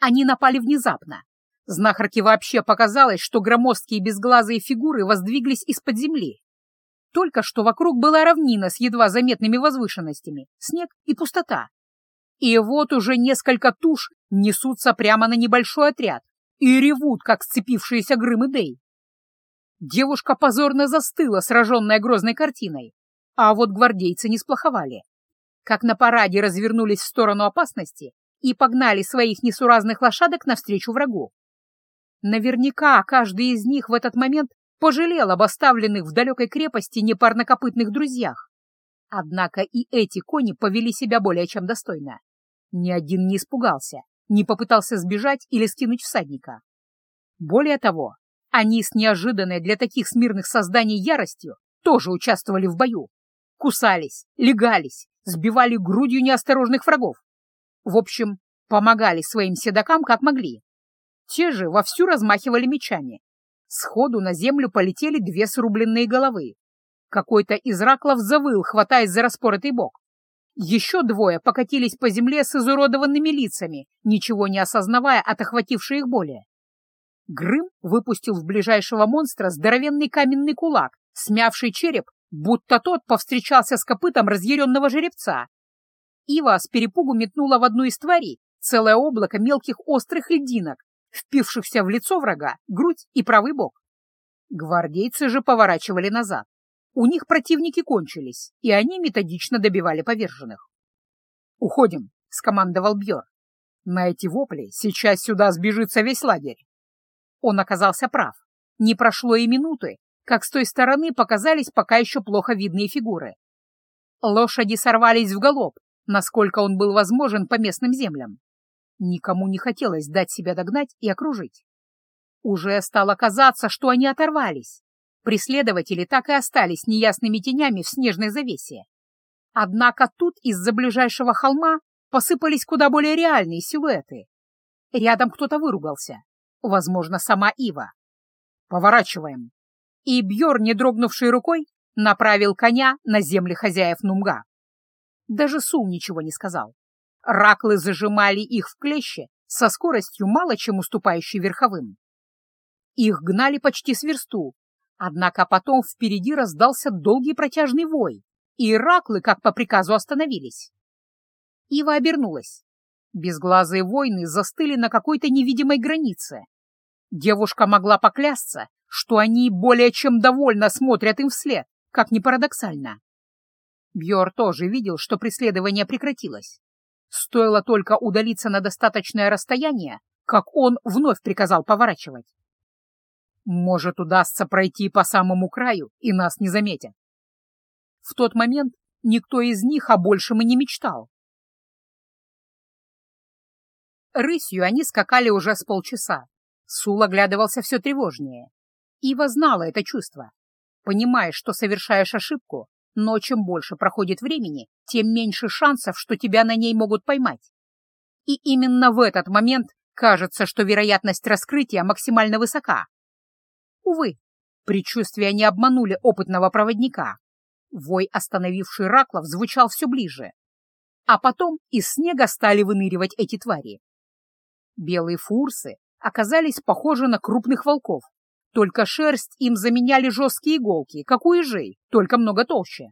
Они напали внезапно. Знахарке вообще показалось, что громоздкие безглазые фигуры воздвиглись из-под земли. Только что вокруг была равнина с едва заметными возвышенностями, снег и пустота. И вот уже несколько туш несутся прямо на небольшой отряд и ревут, как сцепившиеся Грым и Дей. Девушка позорно застыла, сраженная грозной картиной, а вот гвардейцы не сплоховали. Как на параде развернулись в сторону опасности и погнали своих несуразных лошадок навстречу врагу. Наверняка каждый из них в этот момент пожалел об оставленных в далекой крепости непарнокопытных друзьях. Однако и эти кони повели себя более чем достойно. Ни один не испугался, не попытался сбежать или скинуть всадника. Более того, они с неожиданной для таких смирных созданий яростью тоже участвовали в бою. Кусались, легались, сбивали грудью неосторожных врагов. В общем, помогали своим седокам как могли. Те же вовсю размахивали мечами, Сходу на землю полетели две срубленные головы. Какой-то из раклов завыл, хватаясь за распоротый бок. Еще двое покатились по земле с изуродованными лицами, ничего не осознавая от охватившей их боли. Грым выпустил в ближайшего монстра здоровенный каменный кулак, смявший череп, будто тот повстречался с копытом разъяренного жеребца. Ива с перепугу метнула в одну из тварей целое облако мелких острых льдинок, впившихся в лицо врага, грудь и правый бок. Гвардейцы же поворачивали назад. У них противники кончились, и они методично добивали поверженных. «Уходим», — скомандовал Бьор. «На эти вопли сейчас сюда сбежится весь лагерь». Он оказался прав. Не прошло и минуты, как с той стороны показались пока еще плохо видные фигуры. Лошади сорвались в галоп, насколько он был возможен по местным землям. Никому не хотелось дать себя догнать и окружить. Уже стало казаться, что они оторвались. Преследователи так и остались неясными тенями в снежной завесе. Однако тут из-за ближайшего холма посыпались куда более реальные силуэты. Рядом кто-то выругался. Возможно, сама Ива. «Поворачиваем!» И Бьор, не дрогнувшей рукой, направил коня на земли хозяев Нумга. Даже Сул ничего не сказал. Раклы зажимали их в клеще со скоростью мало чем уступающей верховым. Их гнали почти с версту, однако потом впереди раздался долгий протяжный вой, и раклы, как по приказу, остановились. Ива обернулась. Безглазые воины застыли на какой-то невидимой границе. Девушка могла поклясться, что они более чем довольно смотрят им вслед, как ни парадоксально. Бьор тоже видел, что преследование прекратилось. Стоило только удалиться на достаточное расстояние, как он вновь приказал поворачивать. Может, удастся пройти по самому краю, и нас не заметят. В тот момент никто из них о большем и не мечтал. Рысью они скакали уже с полчаса. Сул оглядывался все тревожнее. Ива знала это чувство. Понимая, что совершаешь ошибку, но чем больше проходит времени, тем меньше шансов, что тебя на ней могут поймать. И именно в этот момент кажется, что вероятность раскрытия максимально высока. Увы, предчувствия не обманули опытного проводника. Вой, остановивший Раклов, звучал все ближе. А потом из снега стали выныривать эти твари. Белые фурсы оказались похожи на крупных волков, только шерсть им заменяли жесткие иголки, как у ежей, только много толще.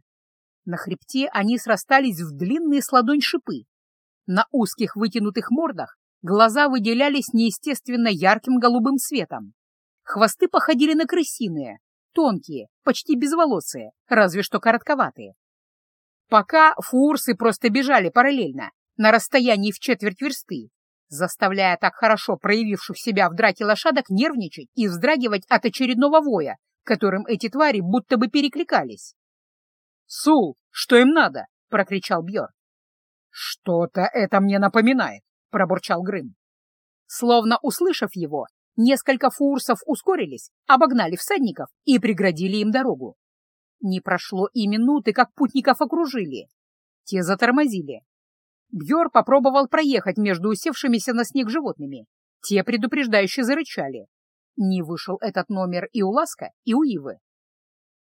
На хребте они срастались в длинные с ладонь шипы. На узких вытянутых мордах глаза выделялись неестественно ярким голубым цветом. Хвосты походили на крысиные, тонкие, почти безволосые, разве что коротковатые. Пока фурсы просто бежали параллельно, на расстоянии в четверть версты, заставляя так хорошо проявивших себя в драке лошадок нервничать и вздрагивать от очередного воя, которым эти твари будто бы перекликались. «Сул, что им надо?» — прокричал Бьор. «Что-то это мне напоминает», — пробурчал Грым. Словно услышав его, несколько фурсов ускорились, обогнали всадников и преградили им дорогу. Не прошло и минуты, как путников окружили. Те затормозили, Бьор попробовал проехать между усевшимися на снег животными, Те предупреждающе зарычали. Не вышел этот номер и у Ласка, и у Ивы.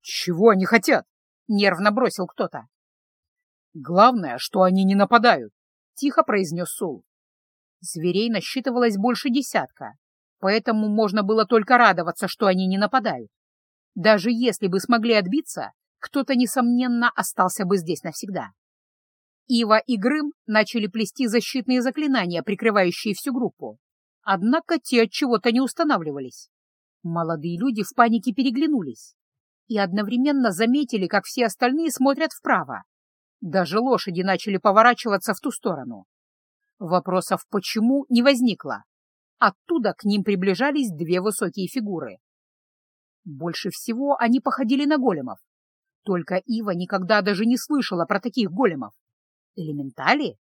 «Чего они хотят?» — нервно бросил кто-то. «Главное, что они не нападают», — тихо произнес Сул. Зверей насчитывалось больше десятка, поэтому можно было только радоваться, что они не нападают. Даже если бы смогли отбиться, кто-то, несомненно, остался бы здесь навсегда. Ива и Грым начали плести защитные заклинания, прикрывающие всю группу. Однако те от чего-то не устанавливались. Молодые люди в панике переглянулись и одновременно заметили, как все остальные смотрят вправо. Даже лошади начали поворачиваться в ту сторону. Вопросов «почему» не возникло. Оттуда к ним приближались две высокие фигуры. Больше всего они походили на големов. Только Ива никогда даже не слышала про таких големов. Элементали?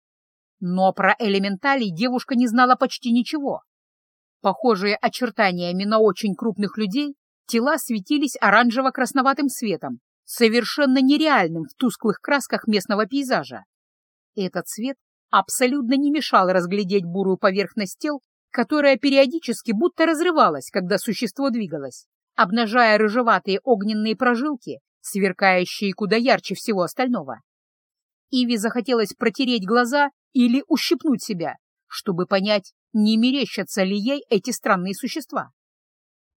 Но про элементалей девушка не знала почти ничего. Похожие очертаниями на очень крупных людей, тела светились оранжево-красноватым светом, совершенно нереальным в тусклых красках местного пейзажа. Этот цвет абсолютно не мешал разглядеть бурую поверхность тел, которая периодически будто разрывалась, когда существо двигалось, обнажая рыжеватые огненные прожилки, сверкающие куда ярче всего остального. Иви захотелось протереть глаза или ущипнуть себя, чтобы понять, не мерещатся ли ей эти странные существа.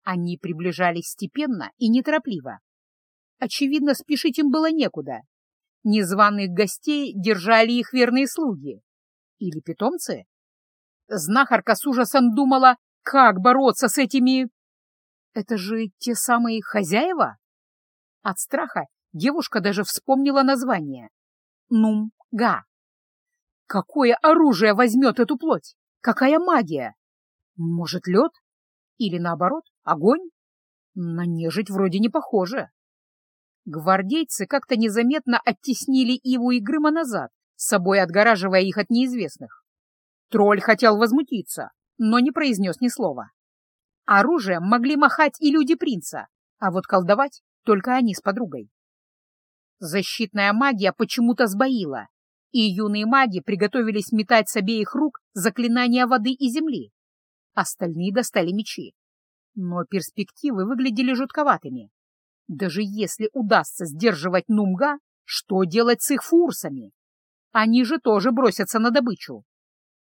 Они приближались степенно и неторопливо. Очевидно, спешить им было некуда. Незваных гостей держали их верные слуги. Или питомцы? Знахарка с ужасом думала, как бороться с этими... Это же те самые хозяева? От страха девушка даже вспомнила название. Нум-га. Какое оружие возьмет эту плоть? Какая магия? Может, лед? Или наоборот, огонь? На нежить вроде не похоже. Гвардейцы как-то незаметно оттеснили Иву и Грыма назад, с собой отгораживая их от неизвестных. Тролль хотел возмутиться, но не произнес ни слова. Оружием могли махать и люди принца, а вот колдовать только они с подругой. Защитная магия почему-то сбоила, и юные маги приготовились метать с обеих рук заклинания воды и земли. Остальные достали мечи. Но перспективы выглядели жутковатыми. Даже если удастся сдерживать Нумга, что делать с их фурсами? Они же тоже бросятся на добычу.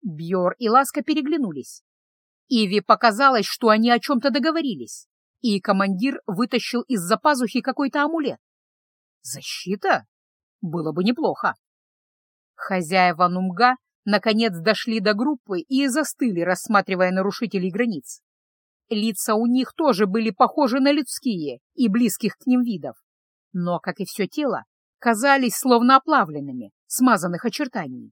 Бьор и Ласка переглянулись. Иви показалось, что они о чем-то договорились, и командир вытащил из-за пазухи какой-то амулет. Защита? Было бы неплохо. Хозяева Нумга наконец дошли до группы и застыли, рассматривая нарушителей границ. Лица у них тоже были похожи на людские и близких к ним видов, но, как и все тело, казались словно оплавленными, смазанных очертаний.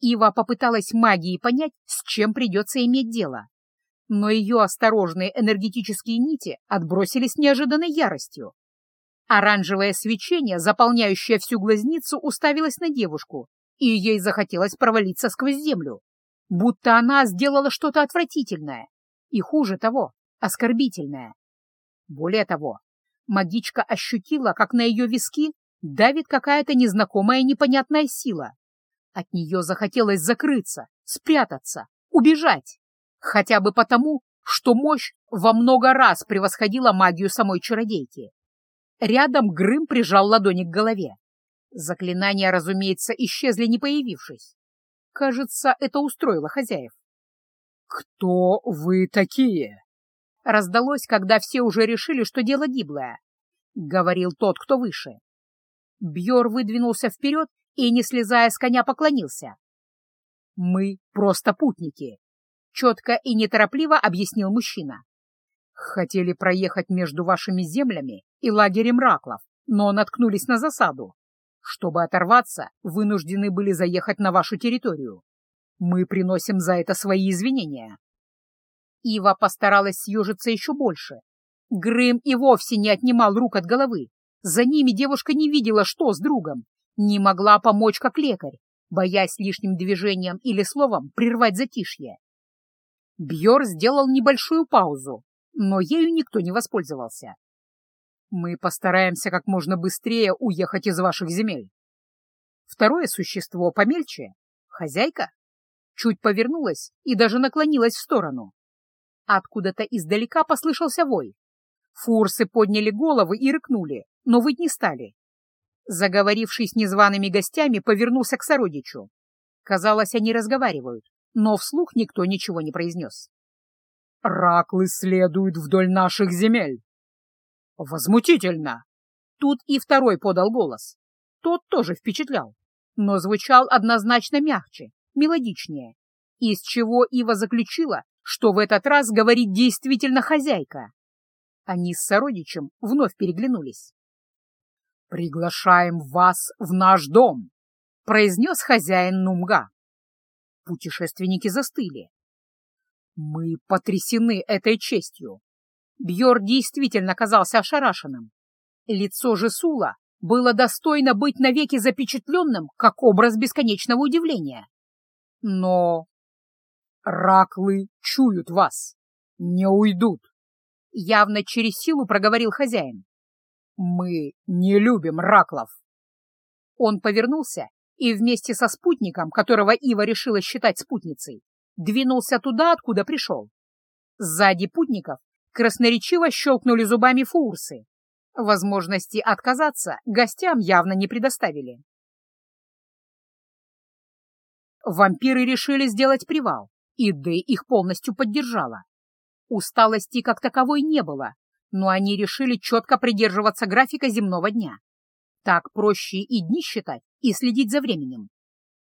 Ива попыталась магией понять, с чем придется иметь дело, но ее осторожные энергетические нити отбросили с неожиданной яростью. Оранжевое свечение, заполняющее всю глазницу, уставилось на девушку, и ей захотелось провалиться сквозь землю, будто она сделала что-то отвратительное и, хуже того, оскорбительное. Более того, магичка ощутила, как на ее виски давит какая-то незнакомая непонятная сила. От нее захотелось закрыться, спрятаться, убежать, хотя бы потому, что мощь во много раз превосходила магию самой чародейки. Рядом Грым прижал ладони к голове. Заклинания, разумеется, исчезли, не появившись. Кажется, это устроило хозяев. «Кто вы такие?» Раздалось, когда все уже решили, что дело гиблое. Говорил тот, кто выше. Бьор выдвинулся вперед и, не слезая с коня, поклонился. «Мы просто путники», — четко и неторопливо объяснил мужчина. «Хотели проехать между вашими землями и лагерем Раклов, но наткнулись на засаду. Чтобы оторваться, вынуждены были заехать на вашу территорию. Мы приносим за это свои извинения». Ива постаралась съежиться еще больше. Грым и вовсе не отнимал рук от головы. За ними девушка не видела, что с другом. Не могла помочь как лекарь, боясь лишним движением или словом прервать затишье. Бьор сделал небольшую паузу, но ею никто не воспользовался. Мы постараемся как можно быстрее уехать из ваших земель. Второе существо помельче — хозяйка. чуть повернулась и даже наклонилась в сторону. Откуда-то издалека послышался вой. Фурсы подняли головы и рыкнули, но выть не стали. Заговоривший с незваными гостями, повернулся к сородичу. Казалось, они разговаривают, но вслух никто ничего не произнес. «Раклы следуют вдоль наших земель!» «Возмутительно!» Тут и второй подал голос. Тот тоже впечатлял, но звучал однозначно мягче, мелодичнее, из чего Ива заключила, что в этот раз говорит действительно хозяйка. Они с сородичем вновь переглянулись. «Приглашаем вас в наш дом!» — произнес хозяин Нумга. Путешественники застыли. «Мы потрясены этой честью!» Бьор действительно казался ошарашенным. Лицо же Сула было достойно быть навеки запечатленным, как образ бесконечного удивления. Но раклы чуют вас, не уйдут. Явно через силу проговорил хозяин. Мы не любим раклов. Он повернулся и вместе со спутником, которого Ива решила считать спутницей, двинулся туда, откуда пришел. Сзади путников красноречиво щелкнули зубами фурсы. Возможности отказаться гостям явно не предоставили. Вампиры решили сделать привал, и Дэй их полностью поддержала. Усталости как таковой не было, но они решили четко придерживаться графика земного дня. Так проще и дни считать, и следить за временем.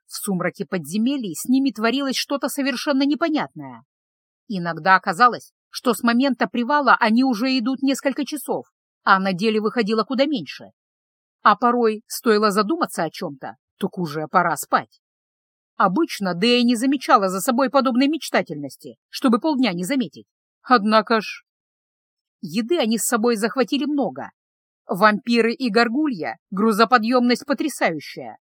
В сумраке подземелий с ними творилось что-то совершенно непонятное. Иногда оказалось, что с момента привала они уже идут несколько часов, а на деле выходило куда меньше. А порой стоило задуматься о чем-то, так уже пора спать. Обычно Дэя не замечала за собой подобной мечтательности, чтобы полдня не заметить. Однако ж... Еды они с собой захватили много. Вампиры и горгулья — грузоподъемность потрясающая.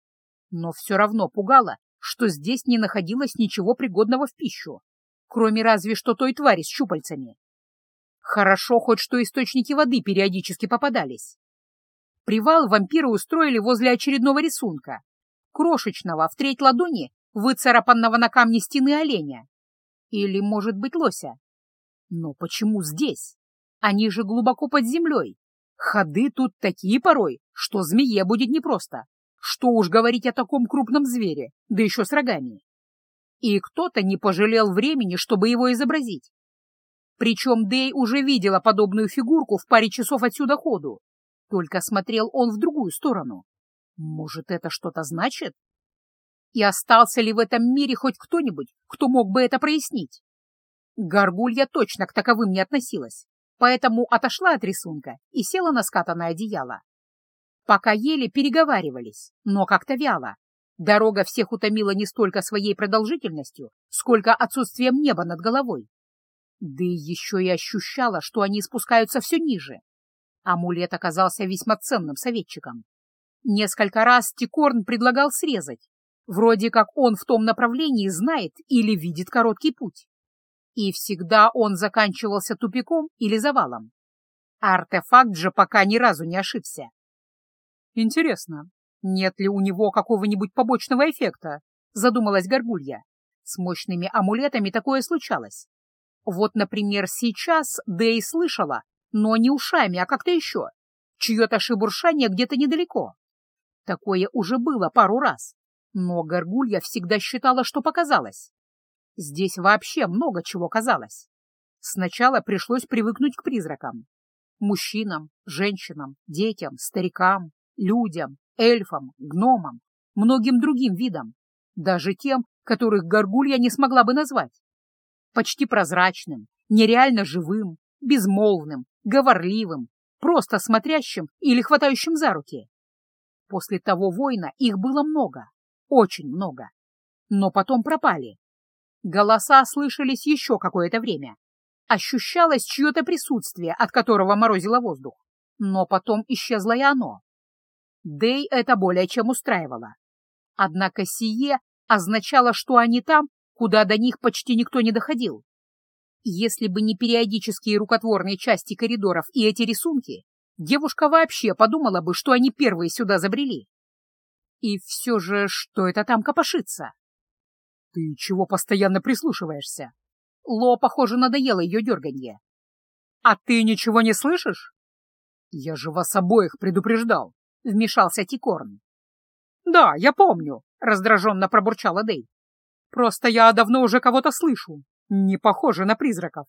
Но все равно пугало, что здесь не находилось ничего пригодного в пищу, кроме разве что той твари с щупальцами. Хорошо хоть что источники воды периодически попадались. Привал вампиры устроили возле очередного рисунка, крошечного в треть ладони, выцарапанного на камне стены оленя. Или, может быть, лося. Но почему здесь? Они же глубоко под землей. Ходы тут такие порой, что змее будет непросто. Что уж говорить о таком крупном звере, да еще с рогами. И кто-то не пожалел времени, чтобы его изобразить. Причем Дэй уже видела подобную фигурку в паре часов отсюда ходу. Только смотрел он в другую сторону. Может, это что-то значит? И остался ли в этом мире хоть кто-нибудь, кто мог бы это прояснить? Горгулья точно к таковым не относилась, поэтому отошла от рисунка и села на скатанное одеяло. Пока ели, переговаривались, но как-то вяло. Дорога всех утомила не столько своей продолжительностью, сколько отсутствием неба над головой. Да и еще и ощущала, что они спускаются все ниже. Амулет оказался весьма ценным советчиком. Несколько раз Тикорн предлагал срезать. Вроде как он в том направлении знает или видит короткий путь. И всегда он заканчивался тупиком или завалом. Артефакт же пока ни разу не ошибся. Интересно, нет ли у него какого-нибудь побочного эффекта? Задумалась Горгулья. С мощными амулетами такое случалось. Вот, например, сейчас Дэй слышала, но не ушами, а как-то еще, чье-то шебуршание где-то недалеко. Такое уже было пару раз, но Горгулья всегда считала, что показалось. Здесь вообще много чего казалось. Сначала пришлось привыкнуть к призракам. Мужчинам, женщинам, детям, старикам, людям, эльфам, гномам, многим другим видам, даже тем, которых Горгулья не смогла бы назвать почти прозрачным, нереально живым, безмолвным, говорливым, просто смотрящим или хватающим за руки. После того воина их было много, очень много, но потом пропали. Голоса слышались еще какое-то время. Ощущалось чье-то присутствие, от которого морозило воздух, но потом исчезло и оно. Дэй это более чем устраивало. Однако сие означало, что они там куда до них почти никто не доходил. Если бы не периодические рукотворные части коридоров и эти рисунки, девушка вообще подумала бы, что они первые сюда забрели. И все же, что это там копошится? Ты чего постоянно прислушиваешься? Ло, похоже, надоело ее дерганье. А ты ничего не слышишь? Я же вас обоих предупреждал, вмешался Тикорн. Да, я помню, раздраженно пробурчала Дэй. Просто я давно уже кого-то слышу. Не похоже на призраков.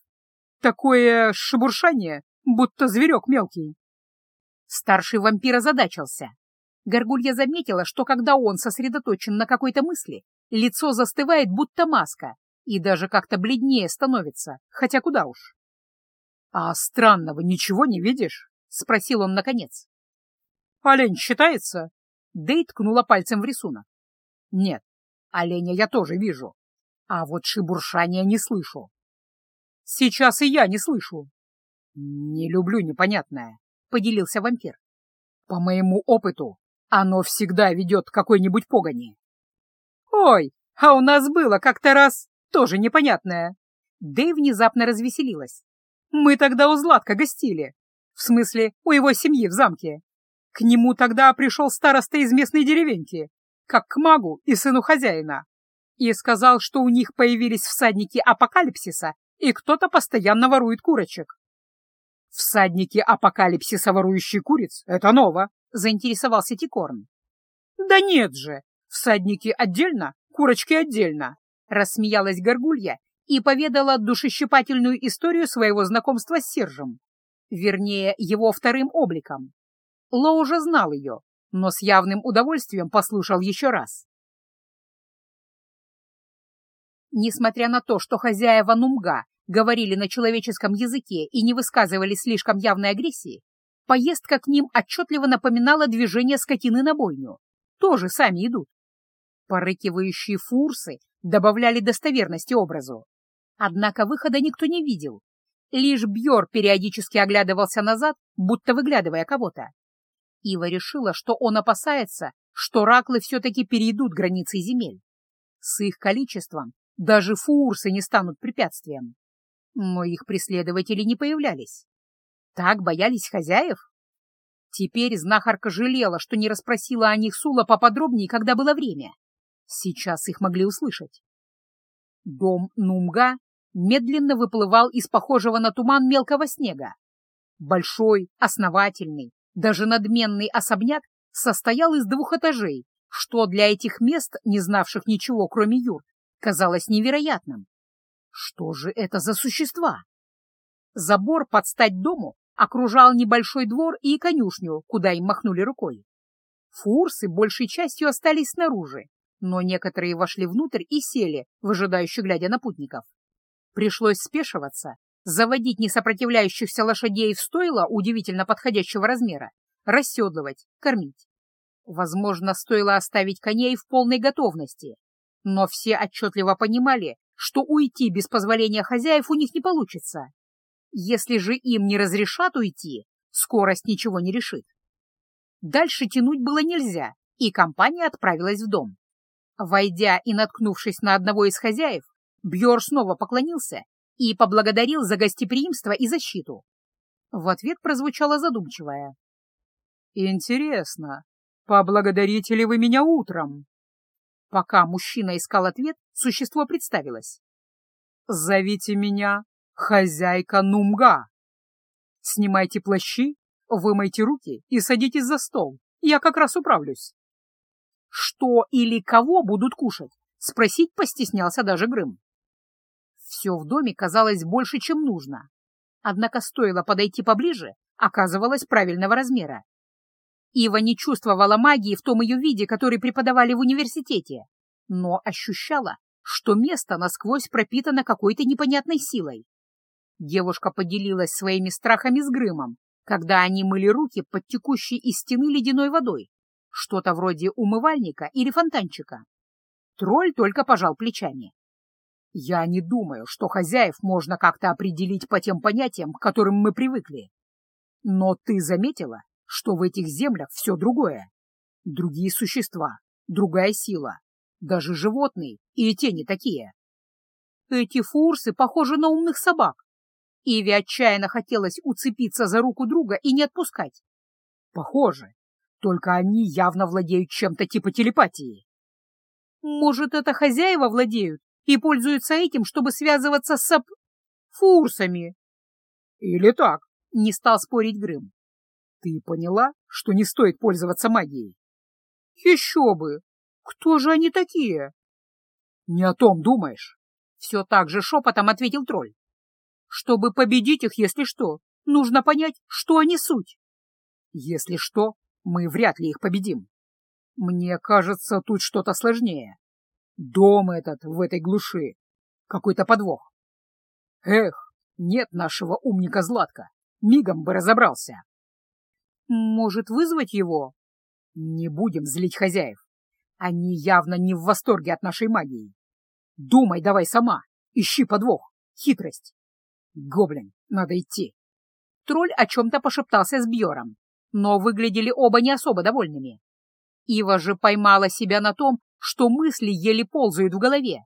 Такое шебуршание, будто зверек мелкий. Старший вампир озадачился. Горгулья заметила, что когда он сосредоточен на какой-то мысли, лицо застывает, будто маска, и даже как-то бледнее становится, хотя куда уж. — А странного ничего не видишь? — спросил он наконец. — Олень считается? Дэй ткнула пальцем в рисунок. — Нет, оленя я тоже вижу, а вот шебуршания не слышу. — Сейчас и я не слышу. — Не люблю непонятное, — поделился вампир. — По моему опыту, оно всегда ведет к какой-нибудь погони. — Ой, а у нас было как-то раз тоже непонятное. Дэй внезапно развеселилась. Мы тогда у Златка гостили. В смысле, у его семьи в замке. К нему тогда пришел староста из местной деревеньки, как к магу и сыну хозяина, и сказал, что у них появились всадники апокалипсиса, и кто-то постоянно ворует курочек. «Всадники апокалипсиса, ворующие куриц — это ново», — заинтересовался Тикорн. «Да нет же, всадники отдельно, курочки отдельно. Рассмеялась Горгулья и поведала душещипательную историю своего знакомства с Сержем. Вернее, его вторым обликом. Ло уже знал ее, но с явным удовольствием послушал еще раз. Несмотря на то, что хозяева Нумга говорили на человеческом языке и не высказывали слишком явной агрессии, поездка к ним отчетливо напоминала движение скотины на бойню. Тоже сами идут. Порыкивающие фурсы добавляли достоверности образу. Однако выхода никто не видел. Лишь Бьор периодически оглядывался назад, будто выглядывая кого-то. Ива решила, что он опасается, что раклы все-таки перейдут границы земель. С их количеством даже фурсы не станут препятствием. Но их преследователи не появлялись. Так боялись хозяев? Теперь знахарка жалела, что не расспросила о них Сула поподробнее, когда было время. Сейчас их могли услышать. Дом Нумга медленно выплывал из похожего на туман мелкого снега. Большой, основательный, даже надменный особняк состоял из двух этажей, что для этих мест, не знавших ничего, кроме юрт, казалось невероятным. Что же это за существа? Забор под стать дому окружал небольшой двор и конюшню, куда им махнули рукой. Фурсы большей частью остались снаружи, но некоторые вошли внутрь и сели, выжидающе глядя на путников. Пришлось спешиваться, заводить несопротивляющихся лошадей в стойло удивительно подходящего размера, расседлывать, кормить. Возможно, стоило оставить коней в полной готовности, но все отчетливо понимали, что уйти без позволения хозяев у них не получится. Если же им не разрешат уйти, скорость ничего не решит. Дальше тянуть было нельзя, и компания отправилась в дом. Войдя и наткнувшись на одного из хозяев, Бьор снова поклонился и поблагодарил за гостеприимство и защиту. В ответ прозвучало задумчивое. «Интересно, поблагодарите ли вы меня утром?» Пока мужчина искал ответ, существо представилось. «Зовите меня хозяйка Нумга. Снимайте плащи, вымойте руки и садитесь за стол. Я как раз управлюсь». Что или кого будут кушать? Спросить постеснялся даже Грым. Все в доме казалось больше, чем нужно. Однако стоило подойти поближе, оказывалось правильного размера. Ива не чувствовала магии в том ее виде, который преподавали в университете, но ощущала, что место насквозь пропитано какой-то непонятной силой. Девушка поделилась своими страхами с Грымом, когда они мыли руки под текущей из стены ледяной водой что-то вроде умывальника или фонтанчика. Тролль только пожал плечами. Я не думаю, что хозяев можно как-то определить по тем понятиям, к которым мы привыкли. Но ты заметила, что в этих землях все другое. Другие существа, другая сила, даже животные, и те не такие. Эти фурсы похожи на умных собак. Иви отчаянно хотелось уцепиться за руку друга и не отпускать. Похоже, только они явно владеют чем-то типа телепатии. Может, это хозяева владеют и пользуются этим, чтобы связываться с фурсами? Или так, не стал спорить Грым. Ты поняла, что не стоит пользоваться магией? Еще бы! Кто же они такие? Не о том думаешь. Все так же шепотом ответил тролль. Чтобы победить их, если что, нужно понять, что они суть. Если что, мы вряд ли их победим. Мне кажется, тут что-то сложнее. Дом этот в этой глуши. Какой-то подвох. Эх, нет нашего умника Златка. Мигом бы разобрался. Может, вызвать его? Не будем злить хозяев. Они явно не в восторге от нашей магии. Думай давай сама. Ищи подвох, хитрость. Гоблин, надо идти. Тролль о чем-то пошептался с Бьором, но выглядели оба не особо довольными. Ива же поймала себя на том, что мысли еле ползают в голове.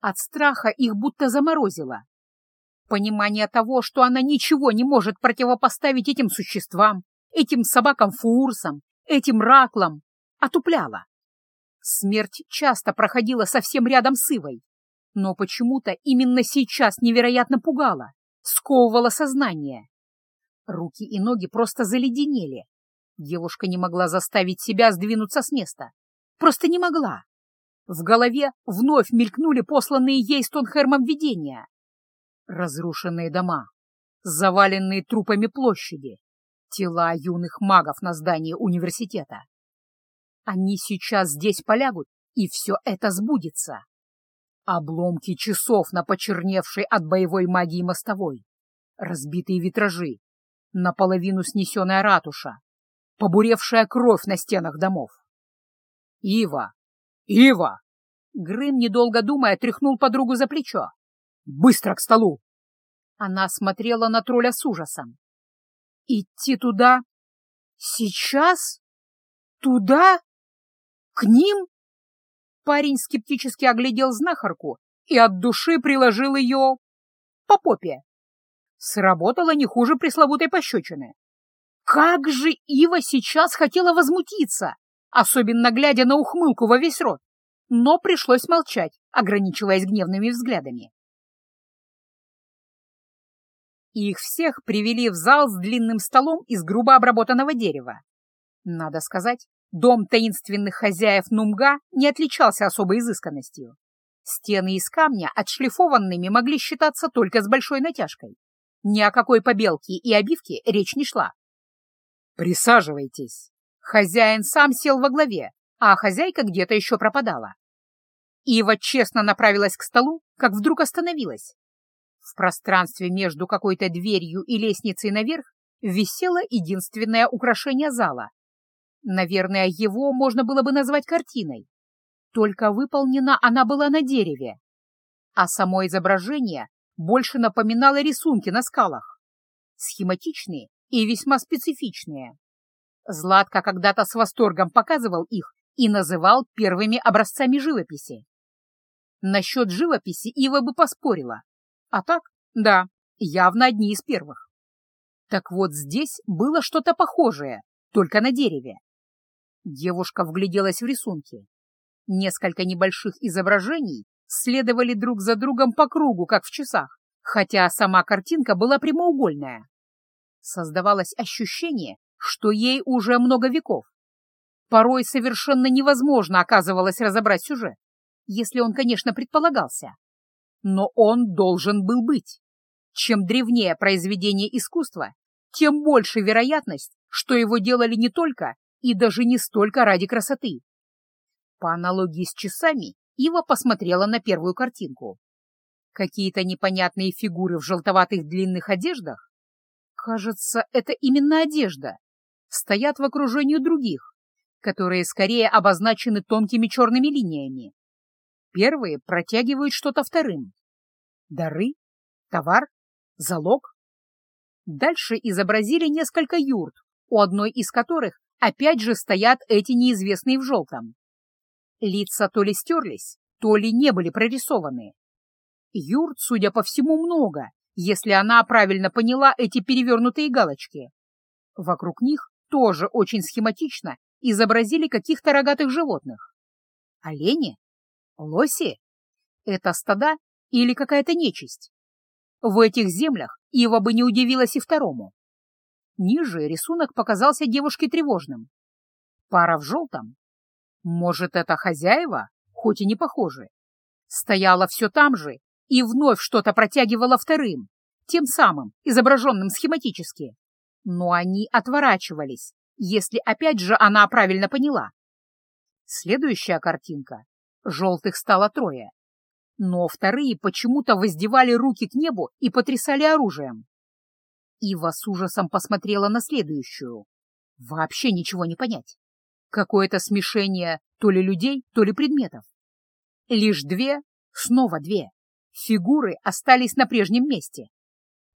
От страха их будто заморозило. Понимание того, что она ничего не может противопоставить этим существам, этим собакам-фуурсам, этим раклам, отупляло. Смерть часто проходила совсем рядом с Ивой, но почему-то именно сейчас невероятно пугала, сковывала сознание. Руки и ноги просто заледенели. Девушка не могла заставить себя сдвинуться с места. Просто не могла. В голове вновь мелькнули посланные ей Стонхермом видения. Разрушенные дома, заваленные трупами площади, тела юных магов на здании университета. Они сейчас здесь полягут, и все это сбудется. Обломки часов на почерневшей от боевой магии мостовой, разбитые витражи, наполовину снесенная ратуша, побуревшая кровь на стенах домов. «Ива! Ива!» Грым, недолго думая, тряхнул подругу за плечо. «Быстро к столу!» Она смотрела на тролля с ужасом. «Идти туда? Сейчас? Туда? К ним?» Парень скептически оглядел знахарку и от души приложил ее по попе. Сработало не хуже пресловутой пощечины. Как же Ива сейчас хотела возмутиться, особенно глядя на ухмылку во весь рот, но пришлось молчать, ограничиваясь гневными взглядами. Их всех привели в зал с длинным столом из грубо обработанного дерева. Надо сказать, дом таинственных хозяев Нумга не отличался особой изысканностью. Стены из камня отшлифованными могли считаться только с большой натяжкой. Ни о какой побелке и обивке речь не шла. «Присаживайтесь». Хозяин сам сел во главе, а хозяйка где-то еще пропадала. Ива честно направилась к столу, как вдруг остановилась. В пространстве между какой-то дверью и лестницей наверх висело единственное украшение зала. Наверное, его можно было бы назвать картиной. Только выполнена она была на дереве, а само изображение больше напоминало рисунки на скалах. Схематичные и весьма специфичные. Златко когда-то с восторгом показывал их и называл первыми образцами живописи. Насчет живописи Ива бы поспорила. А так, да, явно одни из первых. Так вот здесь было что-то похожее, только на дереве. Девушка вгляделась в рисунки. Несколько небольших изображений следовали друг за другом по кругу, как в часах, хотя сама картинка была прямоугольная. Создавалось ощущение, что ей уже много веков. Порой совершенно невозможно оказывалось разобрать сюжет, если он, конечно, предполагался. Но он должен был быть. Чем древнее произведение искусства, тем больше вероятность, что его делали не только и даже не столько ради красоты. По аналогии с часами, Ива посмотрела на первую картинку. Какие-то непонятные фигуры в желтоватых длинных одеждах Кажется, это именно одежда. Стоят в окружении других, которые скорее обозначены тонкими черными линиями. Первые протягивают что-то вторым. Дары, товар, залог. Дальше изобразили несколько юрт, у одной из которых опять же стоят эти неизвестные в желтом. Лица то ли стерлись, то ли не были прорисованы. Юрт, судя по всему, много, если она правильно поняла эти перевернутые галочки. Вокруг них тоже очень схематично изобразили каких-то рогатых животных. Олени? Лоси? Это стада или какая-то нечисть? В этих землях Ива бы не удивилась и второму. Ниже рисунок показался девушке тревожным. Пара в желтом. Может, это хозяева, хоть и не похожи. Стояла все там же и вновь что-то протягивала вторым, тем самым, изображенным схематически. Но они отворачивались, если опять же она правильно поняла. Следующая картинка. Желтых стало трое. Но вторые почему-то воздевали руки к небу и потрясали оружием. Ива с ужасом посмотрела на следующую. Вообще ничего не понять. Какое-то смешение то ли людей, то ли предметов. Лишь две, снова две, фигуры остались на прежнем месте.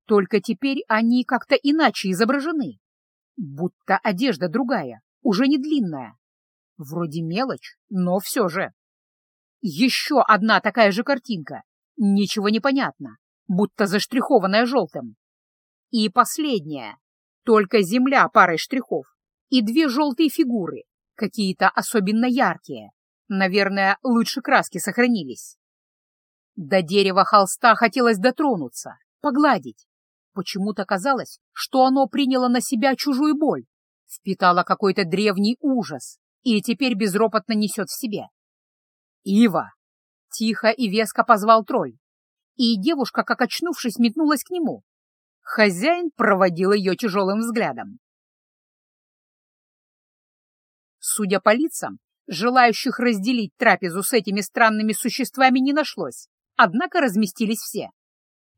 Только теперь они как-то иначе изображены. Будто одежда другая, уже не длинная. Вроде мелочь, но все же. Еще одна такая же картинка. Ничего не понятно, будто заштрихованная желтым. И последняя. Только земля парой штрихов и две желтые фигуры, какие-то особенно яркие. Наверное, лучше краски сохранились. До дерева холста хотелось дотронуться, погладить. Почему-то казалось, что оно приняло на себя чужую боль, впитало какой-то древний ужас и теперь безропотно несет в себе. «Ива!» — тихо и веско позвал тролль, и девушка, как очнувшись, метнулась к нему. Хозяин проводил ее тяжелым взглядом. Судя по лицам, желающих разделить трапезу с этими странными существами не нашлось, однако разместились все.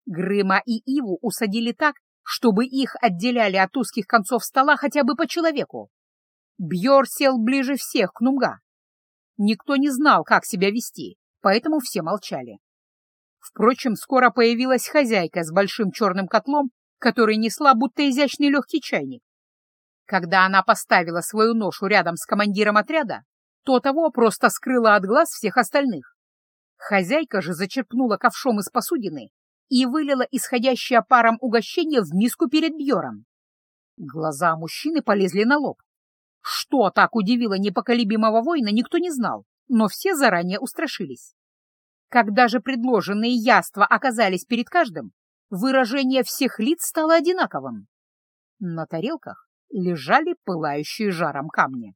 Грыма и Иву усадили так, чтобы их отделяли от узких концов стола хотя бы по человеку. Бьор сел ближе всех к Нумга. Никто не знал, как себя вести, поэтому все молчали. Впрочем, скоро появилась хозяйка с большим черным котлом, который несла будто изящный легкий чайник. Когда она поставила свою ношу рядом с командиром отряда, то того просто скрыла от глаз всех остальных. Хозяйка же зачерпнула ковшом из посудины и вылила исходящее паром угощение в миску перед Бьором. Глаза мужчины полезли на лоб. Что так удивило непоколебимого воина, никто не знал, но все заранее устрашились. Когда же предложенные яства оказались перед каждым, выражение всех лиц стало одинаковым. На тарелках лежали пылающие жаром камни.